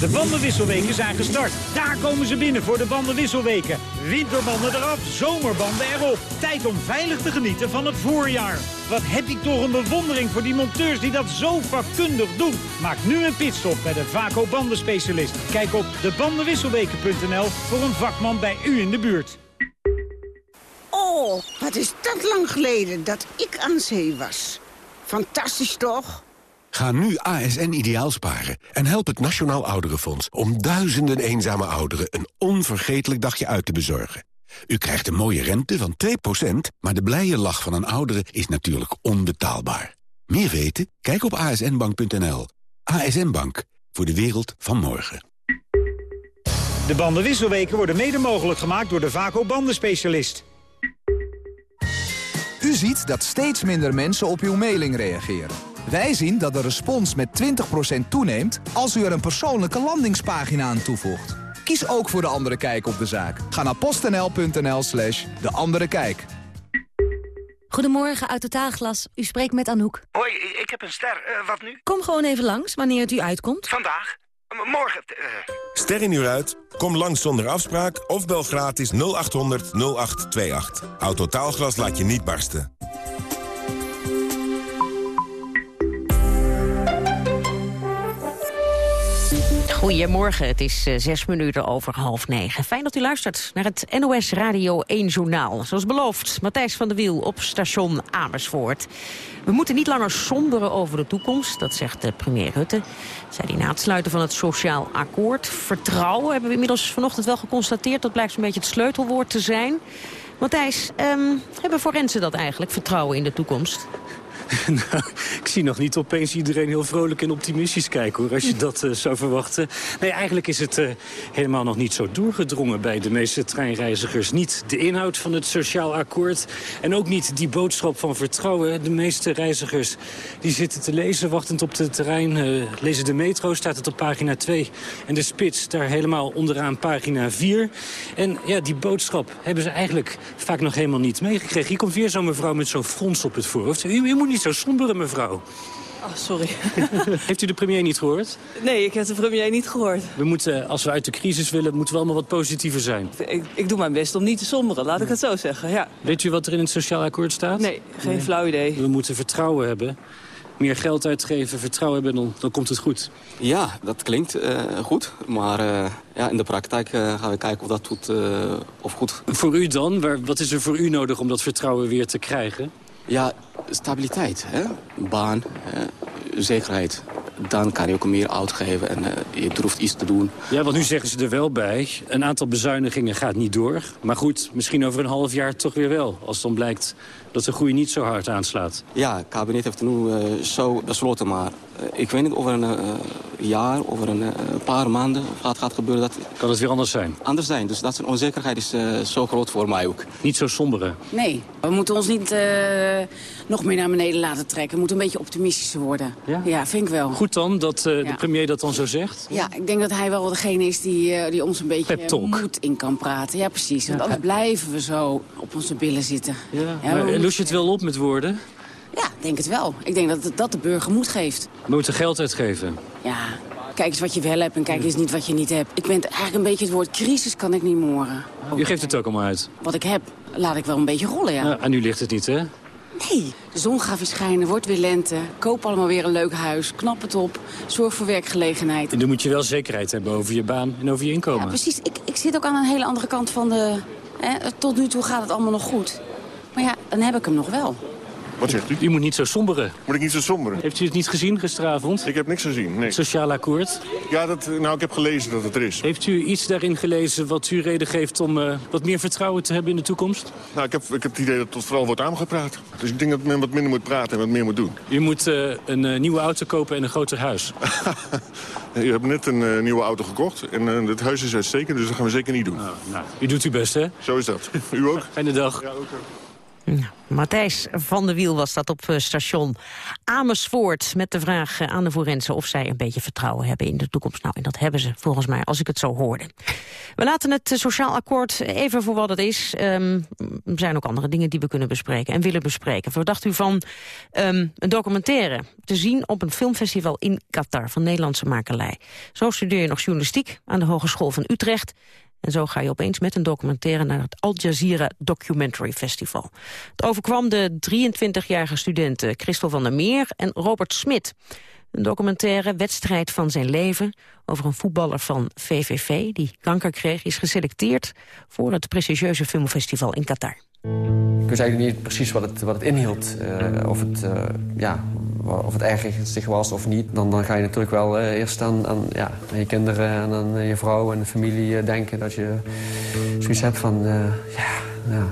De bandenwisselweken zijn gestart. Daar komen ze binnen voor de bandenwisselweken. Winterbanden eraf, zomerbanden erop. Tijd om veilig te genieten van het voorjaar. Wat heb ik toch een bewondering voor die monteurs die dat zo vakkundig doen. Maak nu een pitstop bij de Vaco bandenspecialist. Kijk op debandenwisselweken.nl voor een vakman bij u in de buurt. Oh, wat is dat lang geleden dat ik aan zee was. Fantastisch toch? Ga nu ASN ideaal sparen en help het Nationaal Ouderenfonds... om duizenden eenzame ouderen een onvergetelijk dagje uit te bezorgen. U krijgt een mooie rente van 2%, maar de blije lach van een oudere is natuurlijk onbetaalbaar. Meer weten? Kijk op asnbank.nl. ASN Bank, voor de wereld van morgen. De bandenwisselweken worden mede mogelijk gemaakt door de Vaco bandenspecialist. U ziet dat steeds minder mensen op uw mailing reageren. Wij zien dat de respons met 20% toeneemt als u er een persoonlijke landingspagina aan toevoegt. Kies ook voor De Andere Kijk op de zaak. Ga naar postnl.nl slash De Andere Kijk. Goedemorgen, uit Totaalglas. U spreekt met Anouk. Hoi, ik heb een ster. Uh, wat nu? Kom gewoon even langs, wanneer het u uitkomt. Vandaag? M morgen? Uh... Ster in uur uit? Kom langs zonder afspraak of bel gratis 0800 0828. Autotaalglas laat je niet barsten. Goedemorgen, het is uh, zes minuten over half negen. Fijn dat u luistert naar het NOS Radio 1 Journaal. Zoals beloofd, Matthijs van der Wiel op station Amersfoort. We moeten niet langer somberen over de toekomst, dat zegt de premier Rutte. Zei hij na het sluiten van het sociaal akkoord. Vertrouwen hebben we inmiddels vanochtend wel geconstateerd. Dat blijkt een beetje het sleutelwoord te zijn. Matthijs, um, hebben forensen dat eigenlijk, vertrouwen in de toekomst? nou, ik zie nog niet opeens iedereen heel vrolijk en optimistisch kijken, hoor, als je dat uh, zou verwachten. Nee, eigenlijk is het uh, helemaal nog niet zo doorgedrongen bij de meeste treinreizigers. Niet de inhoud van het sociaal akkoord en ook niet die boodschap van vertrouwen. De meeste reizigers die zitten te lezen, wachtend op de terrein. Uh, lezen de metro, staat het op pagina 2. En de spits daar helemaal onderaan pagina 4. En ja, die boodschap hebben ze eigenlijk vaak nog helemaal niet meegekregen. Hier komt weer zo'n mevrouw met zo'n frons op het voorhoofd. U, u moet niet zo sombere, mevrouw. Oh, sorry. Heeft u de premier niet gehoord? Nee, ik heb de premier niet gehoord. We moeten, als we uit de crisis willen, moeten we allemaal wat positiever zijn. Ik, ik doe mijn best om niet te somberen, laat ik het zo zeggen, ja. Weet u wat er in het sociaal akkoord staat? Nee, geen nee. flauw idee. We moeten vertrouwen hebben. Meer geld uitgeven, vertrouwen hebben, dan, dan komt het goed. Ja, dat klinkt uh, goed. Maar uh, ja, in de praktijk uh, gaan we kijken of dat doet, of goed. Voor u dan? Waar, wat is er voor u nodig om dat vertrouwen weer te krijgen? Ja, stabiliteit. Hè? Baan, zekerheid. Dan kan je ook meer uitgeven en uh, je durft iets te doen. Ja, want nu zeggen ze er wel bij. Een aantal bezuinigingen gaat niet door. Maar goed, misschien over een half jaar toch weer wel. Als dan blijkt dat de groei niet zo hard aanslaat. Ja, het kabinet heeft nu uh, zo besloten. Maar uh, ik weet niet of er een uh, jaar, over een paar maanden gaat, gaat gebeuren. Dat... Kan het weer anders zijn? Anders zijn. Dus dat is een onzekerheid is zo groot voor mij ook. Niet zo sombere? Nee, we moeten ons niet nog meer naar beneden laten trekken. We moeten een beetje optimistischer worden. Ja, ja vind ik wel. Goed dan dat ja. de premier dat dan zo zegt? Ja, ik denk dat hij wel degene is die, die ons een beetje moed in kan praten. Ja, precies. Want anders blijven we zo op onze billen zitten. Ja, maar, Loes je het wel op met woorden? Ja, denk het wel. Ik denk dat het, dat de burger moed geeft. We moeten geld uitgeven. Ja, kijk eens wat je wel hebt en kijk eens niet wat je niet hebt. Ik ben eigenlijk een beetje het woord crisis kan ik niet moren. U geeft het ook allemaal uit? Wat ik heb, laat ik wel een beetje rollen, ja. ja en nu ligt het niet, hè? Nee, de zon gaat weer schijnen, wordt weer lente. Koop allemaal weer een leuk huis, knap het op, zorg voor werkgelegenheid. En dan moet je wel zekerheid hebben over je baan en over je inkomen. Ja, precies. Ik, ik zit ook aan een hele andere kant van de... Hè, tot nu toe gaat het allemaal nog goed. Maar ja, dan heb ik hem nog wel. Wat zegt u? U moet niet zo somberen. Moet ik niet zo somberen? Heeft u het niet gezien gisteravond? Ik heb niks gezien, nee. Sociaal akkoord? Ja, dat, nou, ik heb gelezen dat het er is. Heeft u iets daarin gelezen wat u reden geeft om uh, wat meer vertrouwen te hebben in de toekomst? Nou, ik heb, ik heb het idee dat het vooral wordt aangepraat. Dus ik denk dat men wat minder moet praten en wat meer moet doen. U moet uh, een uh, nieuwe auto kopen en een groter huis. u hebt net een nieuwe auto gekocht en het huis is uitstekend, dus dat gaan we zeker niet doen. Nou, nou, u doet uw best, hè? Zo is dat. U ook? Fijne dag. Ja, ook. Matthijs van der Wiel was dat op eh, station Amersfoort... met de vraag eh, aan de forensen of zij een beetje vertrouwen hebben in de toekomst. Nou, en dat hebben ze volgens mij, als ik het zo hoorde. We laten het eh, sociaal akkoord even voor wat het is. Ehm, er zijn ook andere dingen die we kunnen bespreken en willen bespreken. Wat dacht u van ehm, een documentaire te zien op een filmfestival in Qatar... van Nederlandse makelij? Zo studeer je nog journalistiek aan de Hogeschool van Utrecht... En zo ga je opeens met een documentaire naar het Al Jazeera Documentary Festival. Het overkwam de 23-jarige studenten Christel van der Meer en Robert Smit. Een documentaire wedstrijd van zijn leven over een voetballer van VVV die kanker kreeg... is geselecteerd voor het prestigieuze filmfestival in Qatar. Ik wist eigenlijk niet precies wat het, wat het inhield. Uh, of, het, uh, ja, of het ernstig was of niet. Dan, dan ga je natuurlijk wel uh, eerst aan, aan, ja, je kinderen en aan je vrouw en de familie denken. Dat je zoiets hebt van, ja,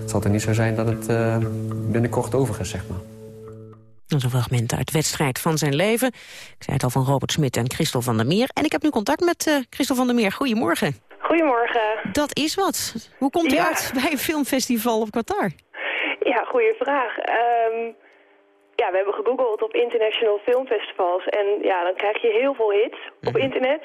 het zal er niet zo zijn dat het binnenkort over is, zeg maar. Dat is een fragment uit Wedstrijd van zijn leven. Ik zei het al van Robert Smit en Christel van der Meer. En ik heb nu contact met Christel van der Meer. Goedemorgen. Goedemorgen. Dat is wat. Hoe komt u uit bij een filmfestival op Qatar? Ja, goede vraag. Um, ja, we hebben gegoogeld op international filmfestivals. En ja, dan krijg je heel veel hits op Mhm. internet.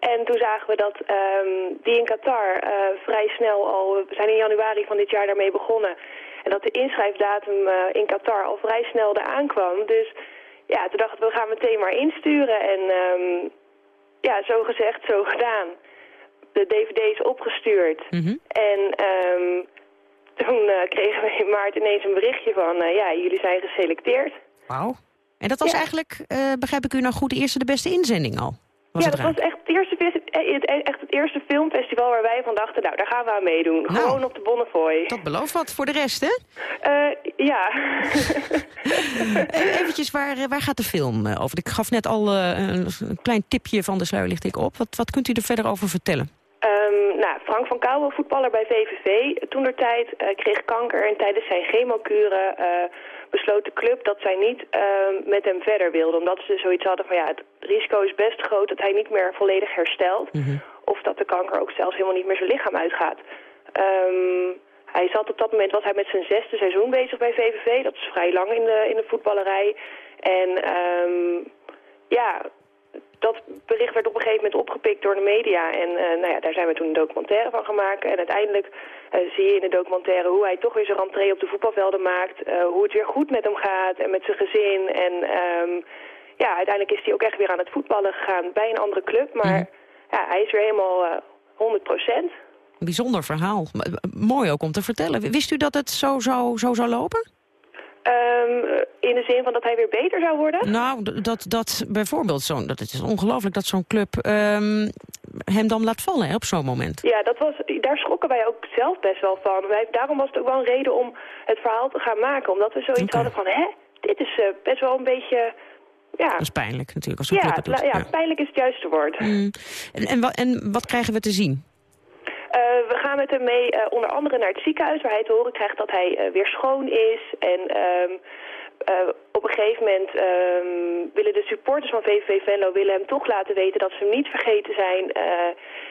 En toen zagen we dat um, die in Qatar uh, vrij snel al... We zijn in januari van dit jaar daarmee begonnen. En dat de inschrijfdatum uh, in Qatar al vrij snel eraan kwam. Dus ja, toen dachten we, we gaan meteen maar insturen. En um, ja, zo gezegd, zo gedaan de dvd's opgestuurd. Mm -hmm. En um, toen uh, kregen we in maart ineens een berichtje van... Uh, ja, jullie zijn geselecteerd. Wauw. En dat was ja. eigenlijk, uh, begrijp ik u nou goed, de eerste de beste inzending al? Was ja, dat was echt het, eerste, echt het eerste filmfestival waar wij van dachten... nou, daar gaan we aan meedoen. Nou, Gewoon op de Bonnefoy. Dat belooft wat voor de rest, hè? ja. Eventjes, waar, waar gaat de film over? Ik gaf net al een klein tipje van de sluier licht ik op. Wat, wat kunt u er verder over vertellen? Um, nou, Frank van Kouwen, voetballer bij VVV. Toen der tijd uh, kreeg kanker en tijdens zijn chemokuren uh, besloot de club dat zij niet uh, met hem verder wilden. Omdat ze zoiets hadden van ja, het risico is best groot dat hij niet meer volledig herstelt. Mhm. Mm -hmm. Of dat de kanker ook zelfs helemaal niet meer zijn lichaam uitgaat. Um, hij zat op dat moment, was hij met zijn zesde seizoen bezig bij VVV. Dat is vrij lang in de, in de voetballerij. En um, ja, dat bericht werd op een gegeven moment opgepikt door de media. En uh, nou ja, daar zijn we toen een documentaire van maken. En uiteindelijk uh, zie je in de documentaire hoe hij toch weer zijn rentree op de voetbalvelden maakt. Uh, hoe het weer goed met hem gaat en met zijn gezin. En um, ja, uiteindelijk is hij ook echt weer aan het voetballen gegaan bij een andere club. Maar mm. ja, hij is weer helemaal 100 procent. Bijzonder verhaal. Mooi ook om te vertellen. Wist u dat het zo, zo, zo zou lopen? Um, in de zin van dat hij weer beter zou worden? Nou, dat, dat bijvoorbeeld zo'n... Dat het is ongelooflijk dat zo'n club um, hem dan laat vallen hè, op zo'n moment. Ja, dat was, daar schrokken wij ook zelf best wel van. Wij, daarom was het ook wel een reden om het verhaal te gaan maken. Omdat we zoiets okay. hadden van, hè, dit is uh, best wel een beetje... Ja. Dat is pijnlijk natuurlijk. Als ja, club het doet. ja, ja, pijnlijk is het juiste woord. Mm. En, en, en wat krijgen we te zien? Uh, we gaan met hem mee uh, onder andere naar het ziekenhuis waar hij te horen krijgt dat hij uh, weer schoon is. En um, op een gegeven moment um, willen de supporters van VVV Venlo willen hem toch laten weten dat ze hem niet vergeten zijn.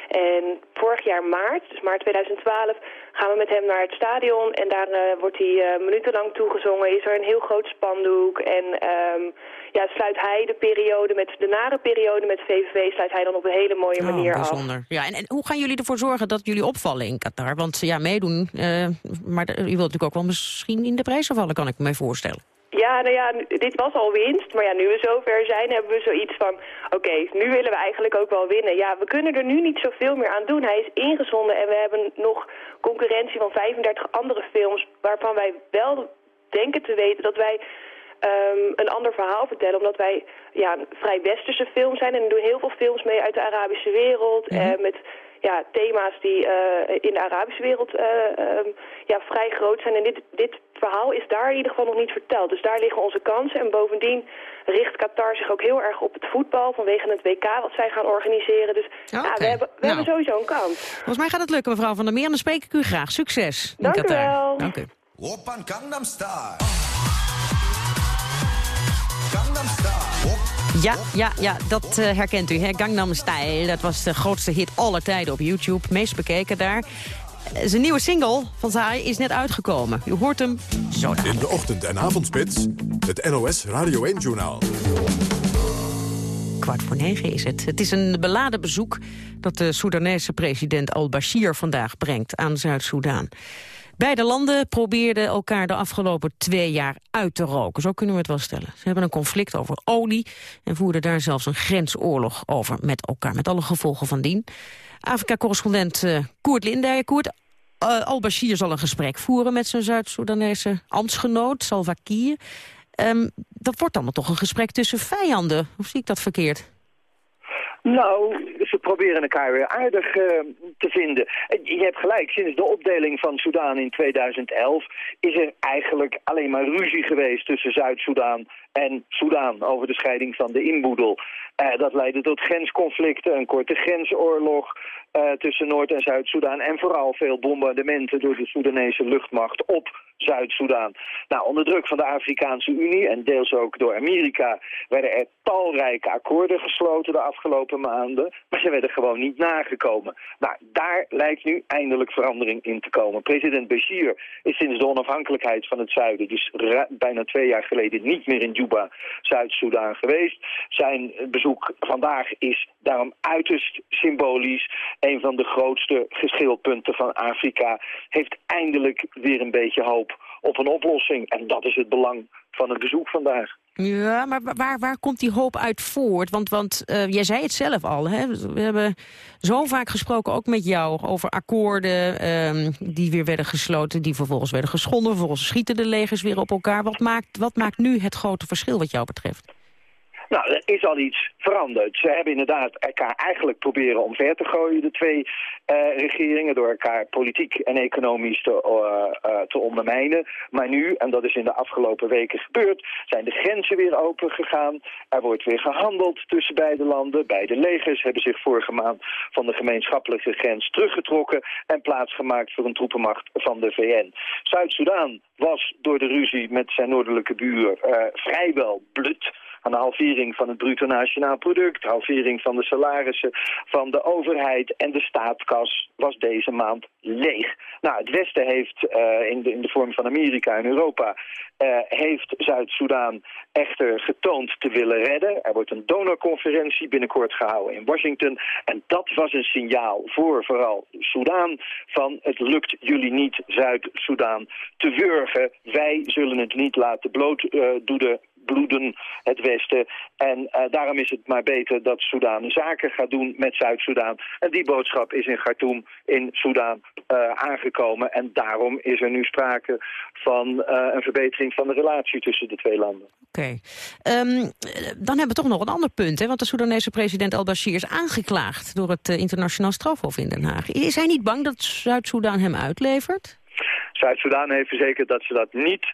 En vorig jaar maart, dus maart 2012, gaan we met hem naar het stadion. En daar wordt hij minutenlang toegezongen. Is er een heel groot spandoek. En um, ja, sluit hij de periode met de nare periode met VVV sluit hij dan op een hele mooie manier oh, bijzonder. af. Ja, en, en hoe gaan jullie ervoor zorgen dat jullie opvallen in Qatar? Want ja, meedoen, uh, maar u wilt natuurlijk ook wel misschien in de prijzen vallen, kan ik me voorstellen. Ja, nou ja, dit was al winst. Maar ja, nu we zover zijn, hebben we zoiets van... Oké, okay, nu willen we eigenlijk ook wel winnen. Ja, we kunnen er nu niet zoveel meer aan doen. Hij is ingezonden en we hebben nog concurrentie van 35 andere films... waarvan wij wel denken te weten dat wij um, een ander verhaal vertellen. Omdat wij ja, een vrij westerse film zijn. En doen heel veel films mee uit de Arabische wereld. Mm -hmm. uh, met ja, thema's die uh, in de Arabische wereld uh, um, ja, vrij groot zijn. En dit, dit verhaal is daar in ieder geval nog niet verteld. Dus daar liggen onze kansen. En bovendien richt Qatar zich ook heel erg op het voetbal vanwege het WK wat zij gaan organiseren. Dus okay. ja, we, hebben, we nou. hebben sowieso een kans. Volgens mij gaat het lukken, mevrouw Van der Meer. En dan spreek ik u graag. Succes in Dank Qatar. u wel. Dank u. Oppan Gangnam Style. Ja, ja, ja, dat uh, herkent u, hè? Gangnam Style. Dat was de grootste hit aller tijden op YouTube. Meest bekeken daar. Zijn nieuwe single van Zai is net uitgekomen. U hoort hem zo In de ochtend- en avondspits, het NOS Radio 1-journaal. Kwart voor negen is het. Het is een beladen bezoek dat de Soedanese president al-Bashir vandaag brengt aan Zuid-Soedan. Beide landen probeerden elkaar de afgelopen twee jaar uit te roken. Zo kunnen we het wel stellen. Ze hebben een conflict over olie en voerden daar zelfs een grensoorlog over met elkaar. Met alle gevolgen van dien. Afrika-correspondent uh, Koert Lindijen. Koert, uh, al-Bashir zal een gesprek voeren met zijn Zuid-Soedanese ambtsgenoot Salva Kiir. Um, dat wordt dan toch een gesprek tussen vijanden. Of zie ik dat verkeerd? Nou, ze proberen elkaar weer aardig uh, te vinden. Je hebt gelijk, sinds de opdeling van Soedan in 2011 is er eigenlijk alleen maar ruzie geweest tussen Zuid-Soedan en Soedan over de scheiding van de inboedel. Uh, dat leidde tot grensconflicten, een korte grensoorlog uh, tussen Noord- en Zuid-Soedan en vooral veel bombardementen door de Soedanese luchtmacht op Zuid-Soedan. Nou, onder druk van de Afrikaanse Unie en deels ook door Amerika werden er talrijke akkoorden gesloten de afgelopen maanden, maar ze werden gewoon niet nagekomen. Nou, daar lijkt nu eindelijk verandering in te komen. President Bashir is sinds de onafhankelijkheid van het zuiden, dus bijna twee jaar geleden, niet meer in Juba, Zuid-Soedan geweest. Zijn bezoek vandaag is daarom uiterst symbolisch. Een van de grootste geschilpunten van Afrika heeft eindelijk weer een beetje hoop op een oplossing. En dat is het belang van het bezoek vandaag. Ja, maar waar, waar komt die hoop uit voort? Want, want uh, jij zei het zelf al, hè? we hebben zo vaak gesproken, ook met jou, over akkoorden um, die weer werden gesloten, die vervolgens werden geschonden. Vervolgens schieten de legers weer op elkaar. Wat maakt, wat maakt nu het grote verschil wat jou betreft? Nou, er is al iets veranderd. Ze hebben inderdaad elkaar eigenlijk proberen omver te gooien, de twee uh, regeringen, door elkaar politiek en economisch te, uh, uh, te ondermijnen. Maar nu, en dat is in de afgelopen weken gebeurd, zijn de grenzen weer open gegaan. Er wordt weer gehandeld tussen beide landen. Beide legers hebben zich vorige maand van de gemeenschappelijke grens teruggetrokken en plaatsgemaakt voor een troepenmacht van de VN. Zuid-Soedan was door de ruzie met zijn noordelijke buur vrijwel blut aan de halvering van het bruto nationaal product, halvering van de salarissen van de overheid en de staatskas was deze maand leeg. Nou, het Westen heeft uh, in, de, in de vorm van Amerika en Europa uh, heeft Zuid-Soedan echter getoond te willen redden. Er wordt een donorconferentie binnenkort gehouden in Washington. En dat was een signaal voor vooral Soedan van het lukt jullie niet Zuid-Soedan te wurgen. Wij zullen het niet laten blootdoeden bloeden het Westen. En uh, daarom is het maar beter dat Soedan zaken gaat doen met Zuid-Soedan. En die boodschap is in Khartoum in Soedan uh, aangekomen. En daarom is er nu sprake van uh, een verbetering van de relatie tussen de twee landen. Oké. Okay. Um, dan hebben we toch nog een ander punt. Hè? Want de Soedanese president al-Bashir is aangeklaagd door het internationaal strafhof in Den Haag. Is hij niet bang dat Zuid-Soedan hem uitlevert? Zuid-Soedan heeft verzekerd dat ze dat niet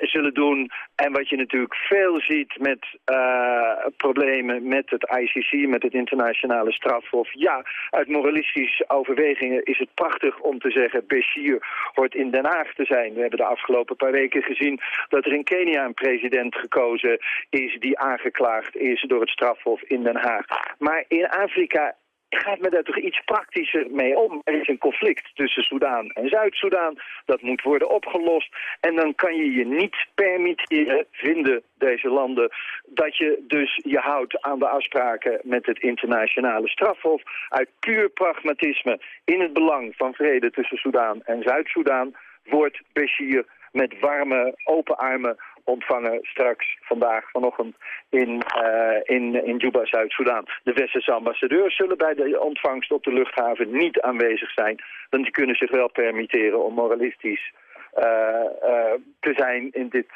zullen doen. En wat je natuurlijk veel ziet met uh, problemen met het ICC, met het internationale strafhof. Ja, uit moralistische overwegingen is het prachtig om te zeggen... Bashir hoort in Den Haag te zijn. We hebben de afgelopen paar weken gezien dat er in Kenia een president gekozen is... die aangeklaagd is door het strafhof in Den Haag. Maar in Afrika gaat men daar toch iets praktischer mee om. Er is een conflict tussen Soedan en Zuid-Soedan. Dat moet worden opgelost. En dan kan je je niet permitteren, vinden deze landen, dat je dus je houdt aan de afspraken met het internationale strafhof. Uit puur pragmatisme in het belang van vrede tussen Soedan en Zuid-Soedan wordt Bashir met warme, open armen ontvangen straks vandaag vanochtend in, uh, in, in Juba, Zuid-Soedan. De westerse ambassadeurs zullen bij de ontvangst op de luchthaven niet aanwezig zijn. Want die kunnen zich wel permitteren om moralistisch uh, uh, te zijn in dit,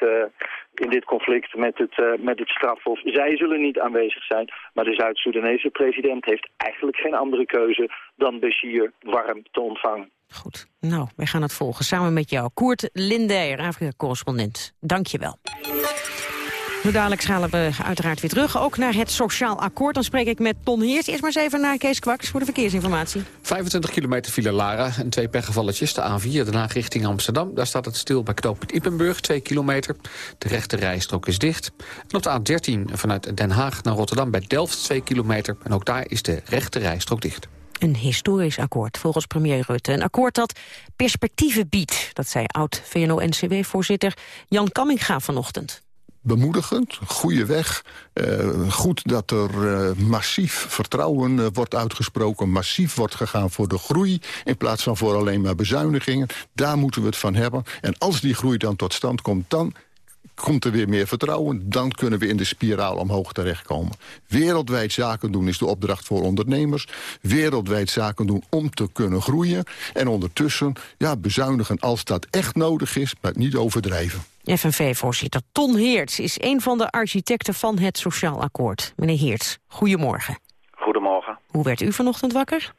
in dit conflict met het, met het strafhof. Zij zullen niet aanwezig zijn, maar de Zuid-Soedanese president heeft eigenlijk geen andere keuze dan Bashir warm te ontvangen. Goed. Nou, wij gaan het volgen samen met jou. Koert Lindeyer, Afrika-correspondent. Dank je wel. Nu dadelijk schalen we uiteraard weer terug, ook naar het sociaal akkoord. Dan spreek ik met Ton Heers. Eerst maar eens even naar Kees Kwaks voor de verkeersinformatie. 25 kilometer file Lara en twee pechgevalletjes. De A4 daarna richting Amsterdam. Daar staat het stil bij knooppunt Ippenburg, 2 kilometer. De rechte rijstrook is dicht. En op de A13 vanuit Den Haag naar Rotterdam bij Delft, 2 kilometer. En ook daar is de rechte rijstrook dicht. Een historisch akkoord, volgens premier Rutte. Een akkoord dat perspectieven biedt. Dat zei oud-VNO-NCW-voorzitter Jan Kamminga vanochtend bemoedigend, goede weg. Uh, goed dat er uh, massief vertrouwen uh, wordt uitgesproken. Massief wordt gegaan voor de groei in plaats van voor alleen maar bezuinigingen. Daar moeten we het van hebben. En als die groei dan tot stand komt, dan komt er weer meer vertrouwen. Dan kunnen we in de spiraal omhoog terechtkomen. Wereldwijd zaken doen is de opdracht voor ondernemers. Wereldwijd zaken doen om te kunnen groeien. En ondertussen ja, bezuinigen als dat echt nodig is, maar niet overdrijven. FNV-voorzitter Ton Heerts is een van de architecten van het Sociaal Akkoord. Meneer Heerts, goedemorgen. Goedemorgen. Hoe werd u vanochtend wakker?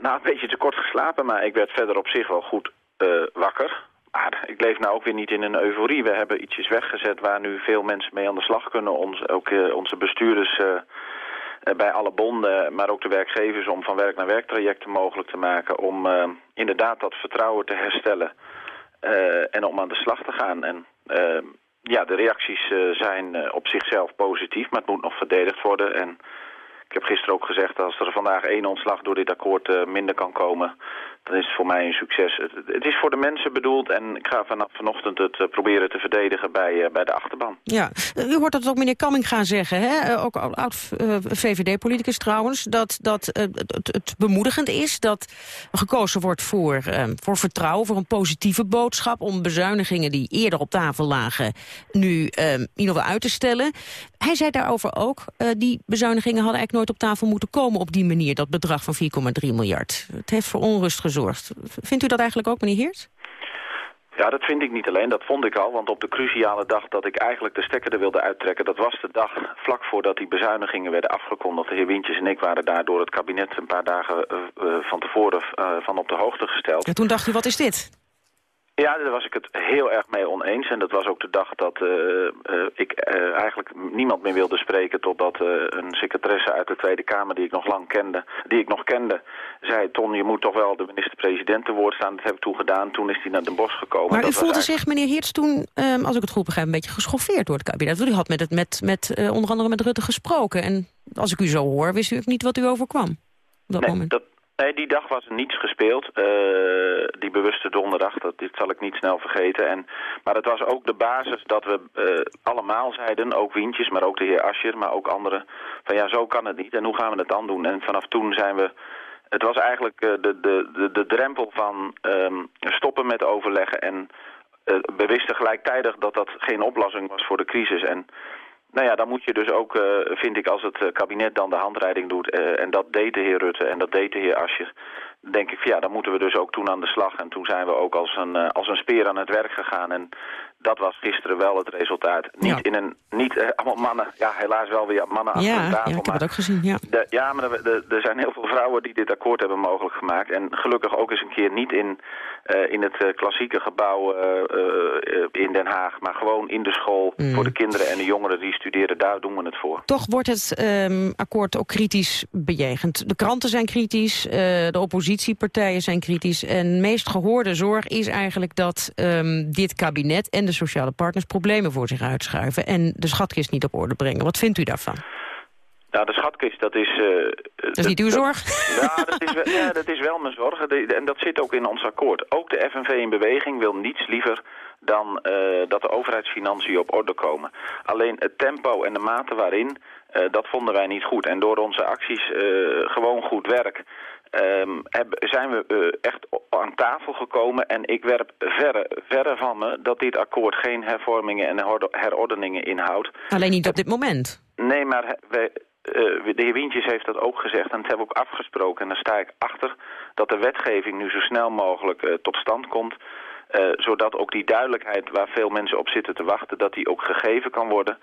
nou, een beetje te kort geslapen, maar ik werd verder op zich wel goed uh, wakker. Maar ik leef nou ook weer niet in een euforie. We hebben ietsjes weggezet waar nu veel mensen mee aan de slag kunnen. Ons, ook uh, onze bestuurders uh, bij alle bonden, maar ook de werkgevers... om van werk naar werktrajecten mogelijk te maken. Om inderdaad dat vertrouwen te herstellen... En om aan de slag te gaan. En ja, de reacties zijn op zichzelf positief, maar het moet nog verdedigd worden. En ik heb gisteren ook gezegd, als er vandaag één ontslag door dit akkoord minder kan komen dan is voor mij een succes. Het, is voor de mensen bedoeld en ik ga vanaf vanochtend het uh, proberen te verdedigen bij, uh, bij de achterban. Ja, u hoort dat ook meneer Kamming gaan zeggen, hè? ook oud-VVD-politicus trouwens, dat, dat het, het, bemoedigend is dat gekozen wordt voor, voor vertrouwen, voor een positieve boodschap, om bezuinigingen die eerder op tafel lagen nu in ieder geval uit te stellen. Hij zei daarover ook, die bezuinigingen hadden eigenlijk nooit op tafel moeten komen op die manier, dat bedrag van 4,3 miljard. Het heeft voor onrust gezorgd. Vindt u dat eigenlijk ook, meneer Heert? Ja, dat vind ik niet alleen. Dat vond ik al. Want op de cruciale dag dat ik eigenlijk de stekker er wilde uittrekken... dat was de dag vlak voordat die bezuinigingen werden afgekondigd. De heer Wintjes en ik waren daar door het kabinet een paar dagen uh, uh, van tevoren uh, van op de hoogte gesteld. Ja, toen dacht u, wat is dit? Ja, daar was ik het heel erg mee oneens. En dat was ook de dag dat uh, uh, ik uh, eigenlijk niemand meer wilde spreken... totdat een secretaresse uit de Tweede Kamer die ik nog lang kende... die ik nog kende, zei... Ton, je moet toch wel de minister-president te woord staan. Dat heb ik toen gedaan. Toen is hij naar Den Bosch gekomen. Maar dat u voelde eigenlijk... zich, meneer Heerts, toen, um, als ik het goed begrijp... een beetje geschoffeerd door het kabinet. U had met het, met, met, onder andere met Rutte gesproken. En als ik u zo hoor, wist u ook niet wat u overkwam. Op dat nee, moment. Dat, Nee, die dag was er niets gespeeld. Uh, die bewuste donderdag, dat, dit zal ik niet snel vergeten. En, maar het was ook de basis dat we uh, allemaal zeiden, ook Wientjes, maar ook de heer Ascher, maar ook anderen, van ja, zo kan het niet en hoe gaan we het dan doen? En vanaf toen zijn we... Het was eigenlijk uh, de, de, de, de drempel van um, stoppen met overleggen en we wisten gelijktijdig dat dat geen oplossing was voor de crisis. En nou ja, dan moet je dus ook, uh, vind ik, als het kabinet dan de handleiding doet... Uh, en dat deed de heer Rutte en dat deed de heer Ascher... denk ik, ja, dan moeten we dus ook toen aan de slag. En toen zijn we ook als een, als een speer aan het werk gegaan. En dat was gisteren wel het resultaat. Niet ja. in een, niet allemaal mannen, ja, helaas wel weer mannen achter ja, de tafel. Ja, ik heb het ook gezien, ja. De, ja, maar er zijn heel veel vrouwen die dit akkoord hebben mogelijk gemaakt. En gelukkig ook eens een keer niet in... Uh, in het uh, klassieke gebouw uh, in Den Haag, maar gewoon in de school mm. voor de kinderen en de jongeren die studeren. Daar doen we het voor. Toch wordt het um, akkoord ook kritisch bejegend. De kranten zijn kritisch, de oppositiepartijen zijn kritisch. En meest gehoorde zorg is eigenlijk dat um, dit kabinet en de sociale partners problemen voor zich uitschuiven en de schatkist niet op orde brengen. Wat vindt u daarvan? Nou, de schatkist, dat is... Uh, dat is niet uw zorg? Ja, dat is, wel, ja, dat is wel mijn zorg. En dat zit ook in ons akkoord. Ook de FNV in beweging wil niets liever dan uh, dat de overheidsfinanciën op orde komen. Alleen het tempo en de mate waarin, uh, dat vonden wij niet goed. En door onze acties gewoon goed werk... Um, heb, zijn we uh, echt aan tafel gekomen en ik werp verre, verre van me dat dit akkoord geen hervormingen en herordeningen inhoudt. Alleen niet op dit moment? Nee, maar wij, uh, de heer Wientjes heeft dat ook gezegd en dat hebben we ook afgesproken. En daar sta ik achter dat de wetgeving nu zo snel mogelijk uh, tot stand komt. Zodat ook die duidelijkheid waar veel mensen op zitten te wachten, dat die ook gegeven kan worden.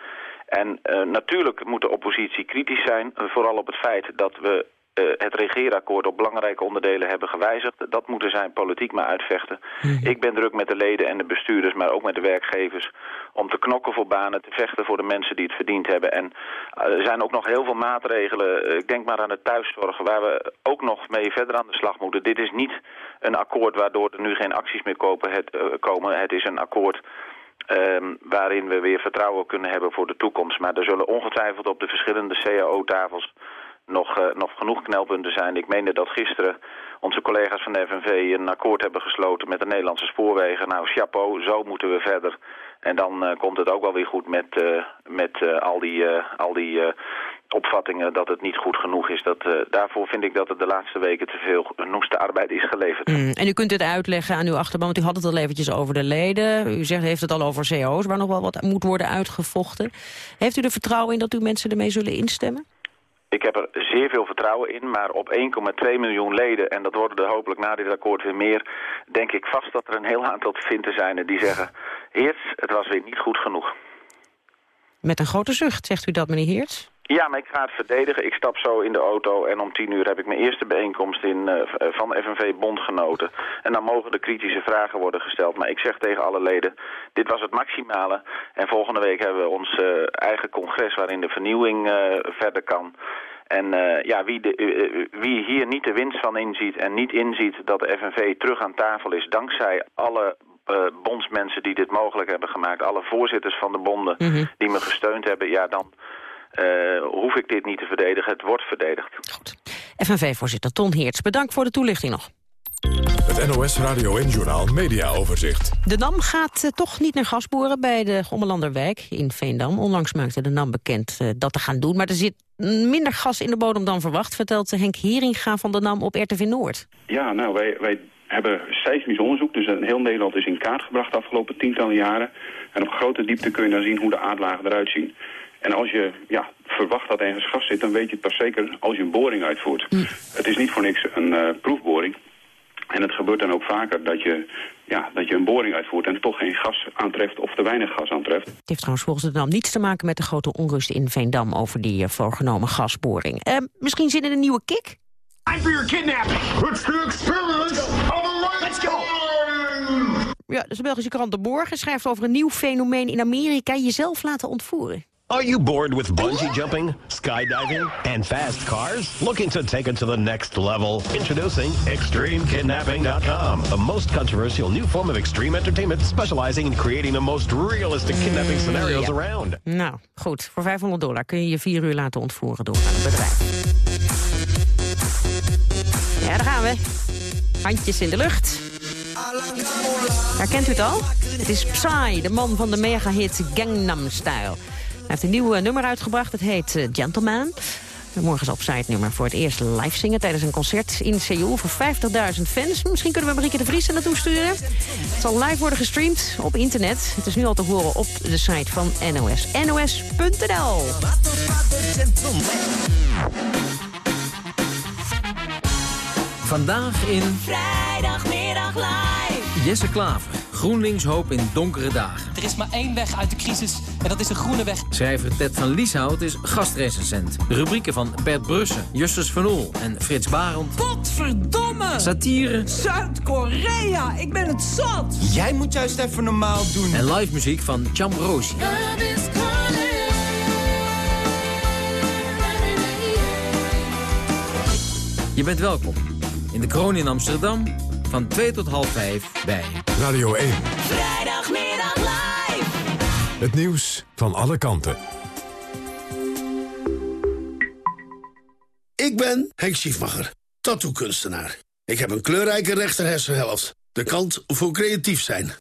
En uh, natuurlijk moet de oppositie kritisch zijn, uh, vooral op het feit dat we het regeerakkoord op belangrijke onderdelen hebben gewijzigd. Dat moeten zij politiek maar uitvechten. Mm. Ik ben druk met de leden en de bestuurders, maar ook met de werkgevers... om te knokken voor banen, te vechten voor de mensen die het verdiend hebben. En uh, er zijn ook nog heel veel maatregelen. Uh, ik denk maar aan het thuiszorgen, waar we ook nog mee verder aan de slag moeten. Dit is niet een akkoord waardoor er nu geen acties meer kopen, het, komen. Het is een akkoord... Um, waarin we weer vertrouwen kunnen hebben voor de toekomst. Maar er zullen ongetwijfeld op de verschillende CAO-tafels nog, eh, nog genoeg knelpunten zijn. Ik meende dat gisteren onze collega's van de FNV een akkoord hebben gesloten met de Nederlandse spoorwegen. Nou, chapeau, zo moeten we verder. En dan uh, komt het ook wel weer goed met, uh, met al die, al die opvattingen dat het niet goed genoeg is. Dat, daarvoor vind ik dat er de laatste weken te veel noeste arbeid is geleverd. Mm, en u kunt dit uitleggen aan uw achterban, want u had het al eventjes over de leden. U zegt, heeft het al over CO's, waar nog wel wat moet worden uitgevochten. Heeft u er vertrouwen in dat uw mensen ermee zullen instemmen? Ik heb er zeer veel vertrouwen in, maar op 1,2 miljoen leden... en dat worden er hopelijk na dit akkoord weer meer... denk ik vast dat er een heel aantal te vinden zijn die zeggen... Heerts, het was weer niet goed genoeg. Met een grote zucht, zegt u dat, meneer Heerts? Ja, maar ik ga het verdedigen. Ik stap zo in de auto en om tien uur heb ik mijn eerste bijeenkomst in, uh, van FNV Bondgenoten. En dan mogen de kritische vragen worden gesteld. Maar ik zeg tegen alle leden, dit was het maximale. En volgende week hebben we ons uh, eigen congres waarin de vernieuwing uh, verder kan. En ja, wie, de, wie hier niet de winst van inziet en niet inziet dat de FNV terug aan tafel is... dankzij alle uh, bondsmensen die dit mogelijk hebben gemaakt... alle voorzitters van de bonden mm -hmm. die me gesteund hebben... ja, dan hoef ik dit niet te verdedigen. Het wordt verdedigd. Goed. FNV-voorzitter Ton Heerts, bedankt voor de toelichting nog. Het NOS Radio en Journal Media Overzicht. De NAM gaat uh, toch niet naar gas boren bij de Ommelanderwijk in Veendam. Onlangs maakte de NAM bekend uh, dat te gaan doen. Maar er zit minder gas in de bodem dan verwacht, vertelt Henk Heringa van de NAM op RTV Noord. Ja, nou, wij, wij hebben seismisch onderzoek. Dus in heel Nederland is in kaart gebracht de afgelopen tientallen jaren. En op grote diepte kun je dan zien hoe de aardlagen eruit zien. En als je ja, verwacht dat ergens gas zit, dan weet je het pas zeker als je een boring uitvoert. Mm. Het is niet voor niks een uh, proefboring. En het gebeurt dan ook vaker dat je, ja, dat je een boring uitvoert en toch geen gas aantreft of te weinig gas aantreft. Het heeft trouwens volgens de NAM niets te maken met de grote onrust in Veendam over die uh, voorgenomen gasboring. Uh, misschien zin in een nieuwe kick? I'm for your kidnapping. It's the experience of a Let's go. Ja, dus de Belgische krant De Borgen schrijft over een nieuw fenomeen in Amerika, jezelf laten ontvoeren. Are you bored with bungee jumping, skydiving, and fast cars? Looking to take it to the next level? Introducing ExtremeKidnapping.com, the most controversial new form of extreme entertainment specializing in creating the most realistic kidnapping scenarios ja. around. Nou, goed. Voor 500 dollar kun je je vier uur laten ontvoeren door een bedrijf. Ja, daar gaan we. Handjes in de lucht. Herkent u het al? Het is Psy, de man van de megahit Gangnam Style. Hij heeft een nieuw uh, nummer uitgebracht, het heet uh, Gentleman. Morgen is op site nummer voor het eerst live zingen... tijdens een concert in Seoul voor 50.000 fans. Misschien kunnen we Marieke de Vries er naartoe sturen. Het zal live worden gestreamd op internet. Het is nu al te horen op de site van NOS. NOS.nl Vandaag in... Vrijdagmiddag live. Jesse Klaver. GroenLinks hoop in donkere dagen. Er is maar één weg uit de crisis en dat is de groene weg. Schrijver Ted van Lieshout is gastrecensent. De rubrieken van Bert Brussen, Justus Van Oel en Frits Barend. Potverdomme! Satire. Zuid-Korea, ik ben het zat! Jij moet juist even normaal doen. En live muziek van Cham Roosje. Je bent welkom in de kroon in Amsterdam van 2 tot half 5 bij Radio 1. Vrijdagmiddag live. Het nieuws van alle kanten. Ik ben Henk Schiefmacher, tattoo-kunstenaar. Ik heb een kleurrijke rechterhersenhelft. De kant voor creatief zijn.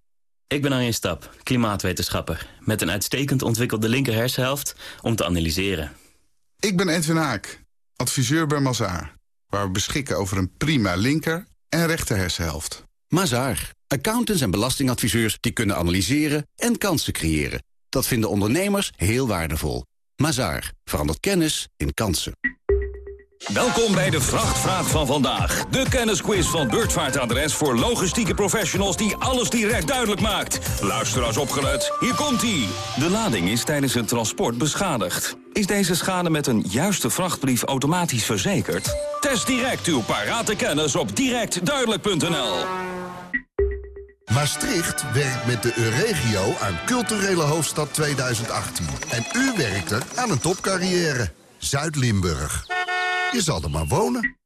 Ik ben Arjen Stap, klimaatwetenschapper. Met een uitstekend ontwikkelde linker hersenhelft om te analyseren. Ik ben Edwin Haak, adviseur bij Mazaar. Waar we beschikken over een prima linker en rechter hersenhelft. Mazaar. Accountants en belastingadviseurs die kunnen analyseren en kansen creëren. Dat vinden ondernemers heel waardevol. Mazaar. Verandert kennis in kansen. Welkom bij de Vrachtvraag van vandaag. De kennisquiz van Beurtvaartadres voor logistieke professionals... die alles direct duidelijk maakt. Luister als opgelet. Hier komt-ie. De lading is tijdens het transport beschadigd. Is deze schade met een juiste vrachtbrief automatisch verzekerd? Test direct uw parate kennis op directduidelijk.nl. Maastricht werkt met de Euregio aan culturele hoofdstad 2018. En u werkt er aan een topcarrière. Zuid-Limburg. Je zal er maar wonen.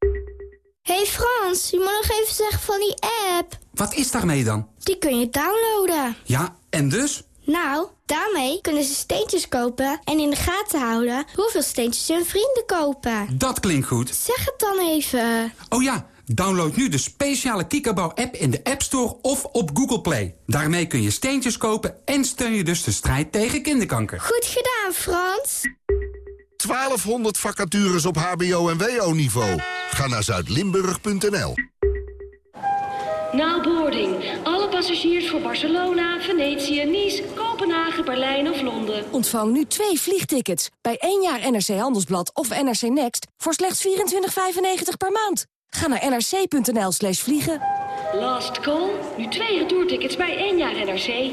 hey Frans, je moet nog even zeggen van die app. Wat is daarmee dan? Die kun je downloaden. Ja, en dus? Nou, Daarmee kunnen ze steentjes kopen en in de gaten houden hoeveel steentjes hun vrienden kopen. Dat klinkt goed. Zeg het dan even. Oh ja, download nu de speciale Kikkerbouw-app in de App Store of op Google Play. Daarmee kun je steentjes kopen en steun je dus de strijd tegen kinderkanker. Goed gedaan, Frans. 1200 vacatures op hbo- en wo-niveau. Ga naar zuidlimburg.nl. Now boarding. Alle passagiers voor Barcelona, Venetië, Nice, Kopenhagen, Berlijn of Londen. Ontvang nu twee vliegtickets bij één jaar NRC Handelsblad of NRC Next voor slechts 24,95 per maand. Ga naar nrc.nl slash vliegen. Last call. Nu twee retourtickets bij één jaar NRC.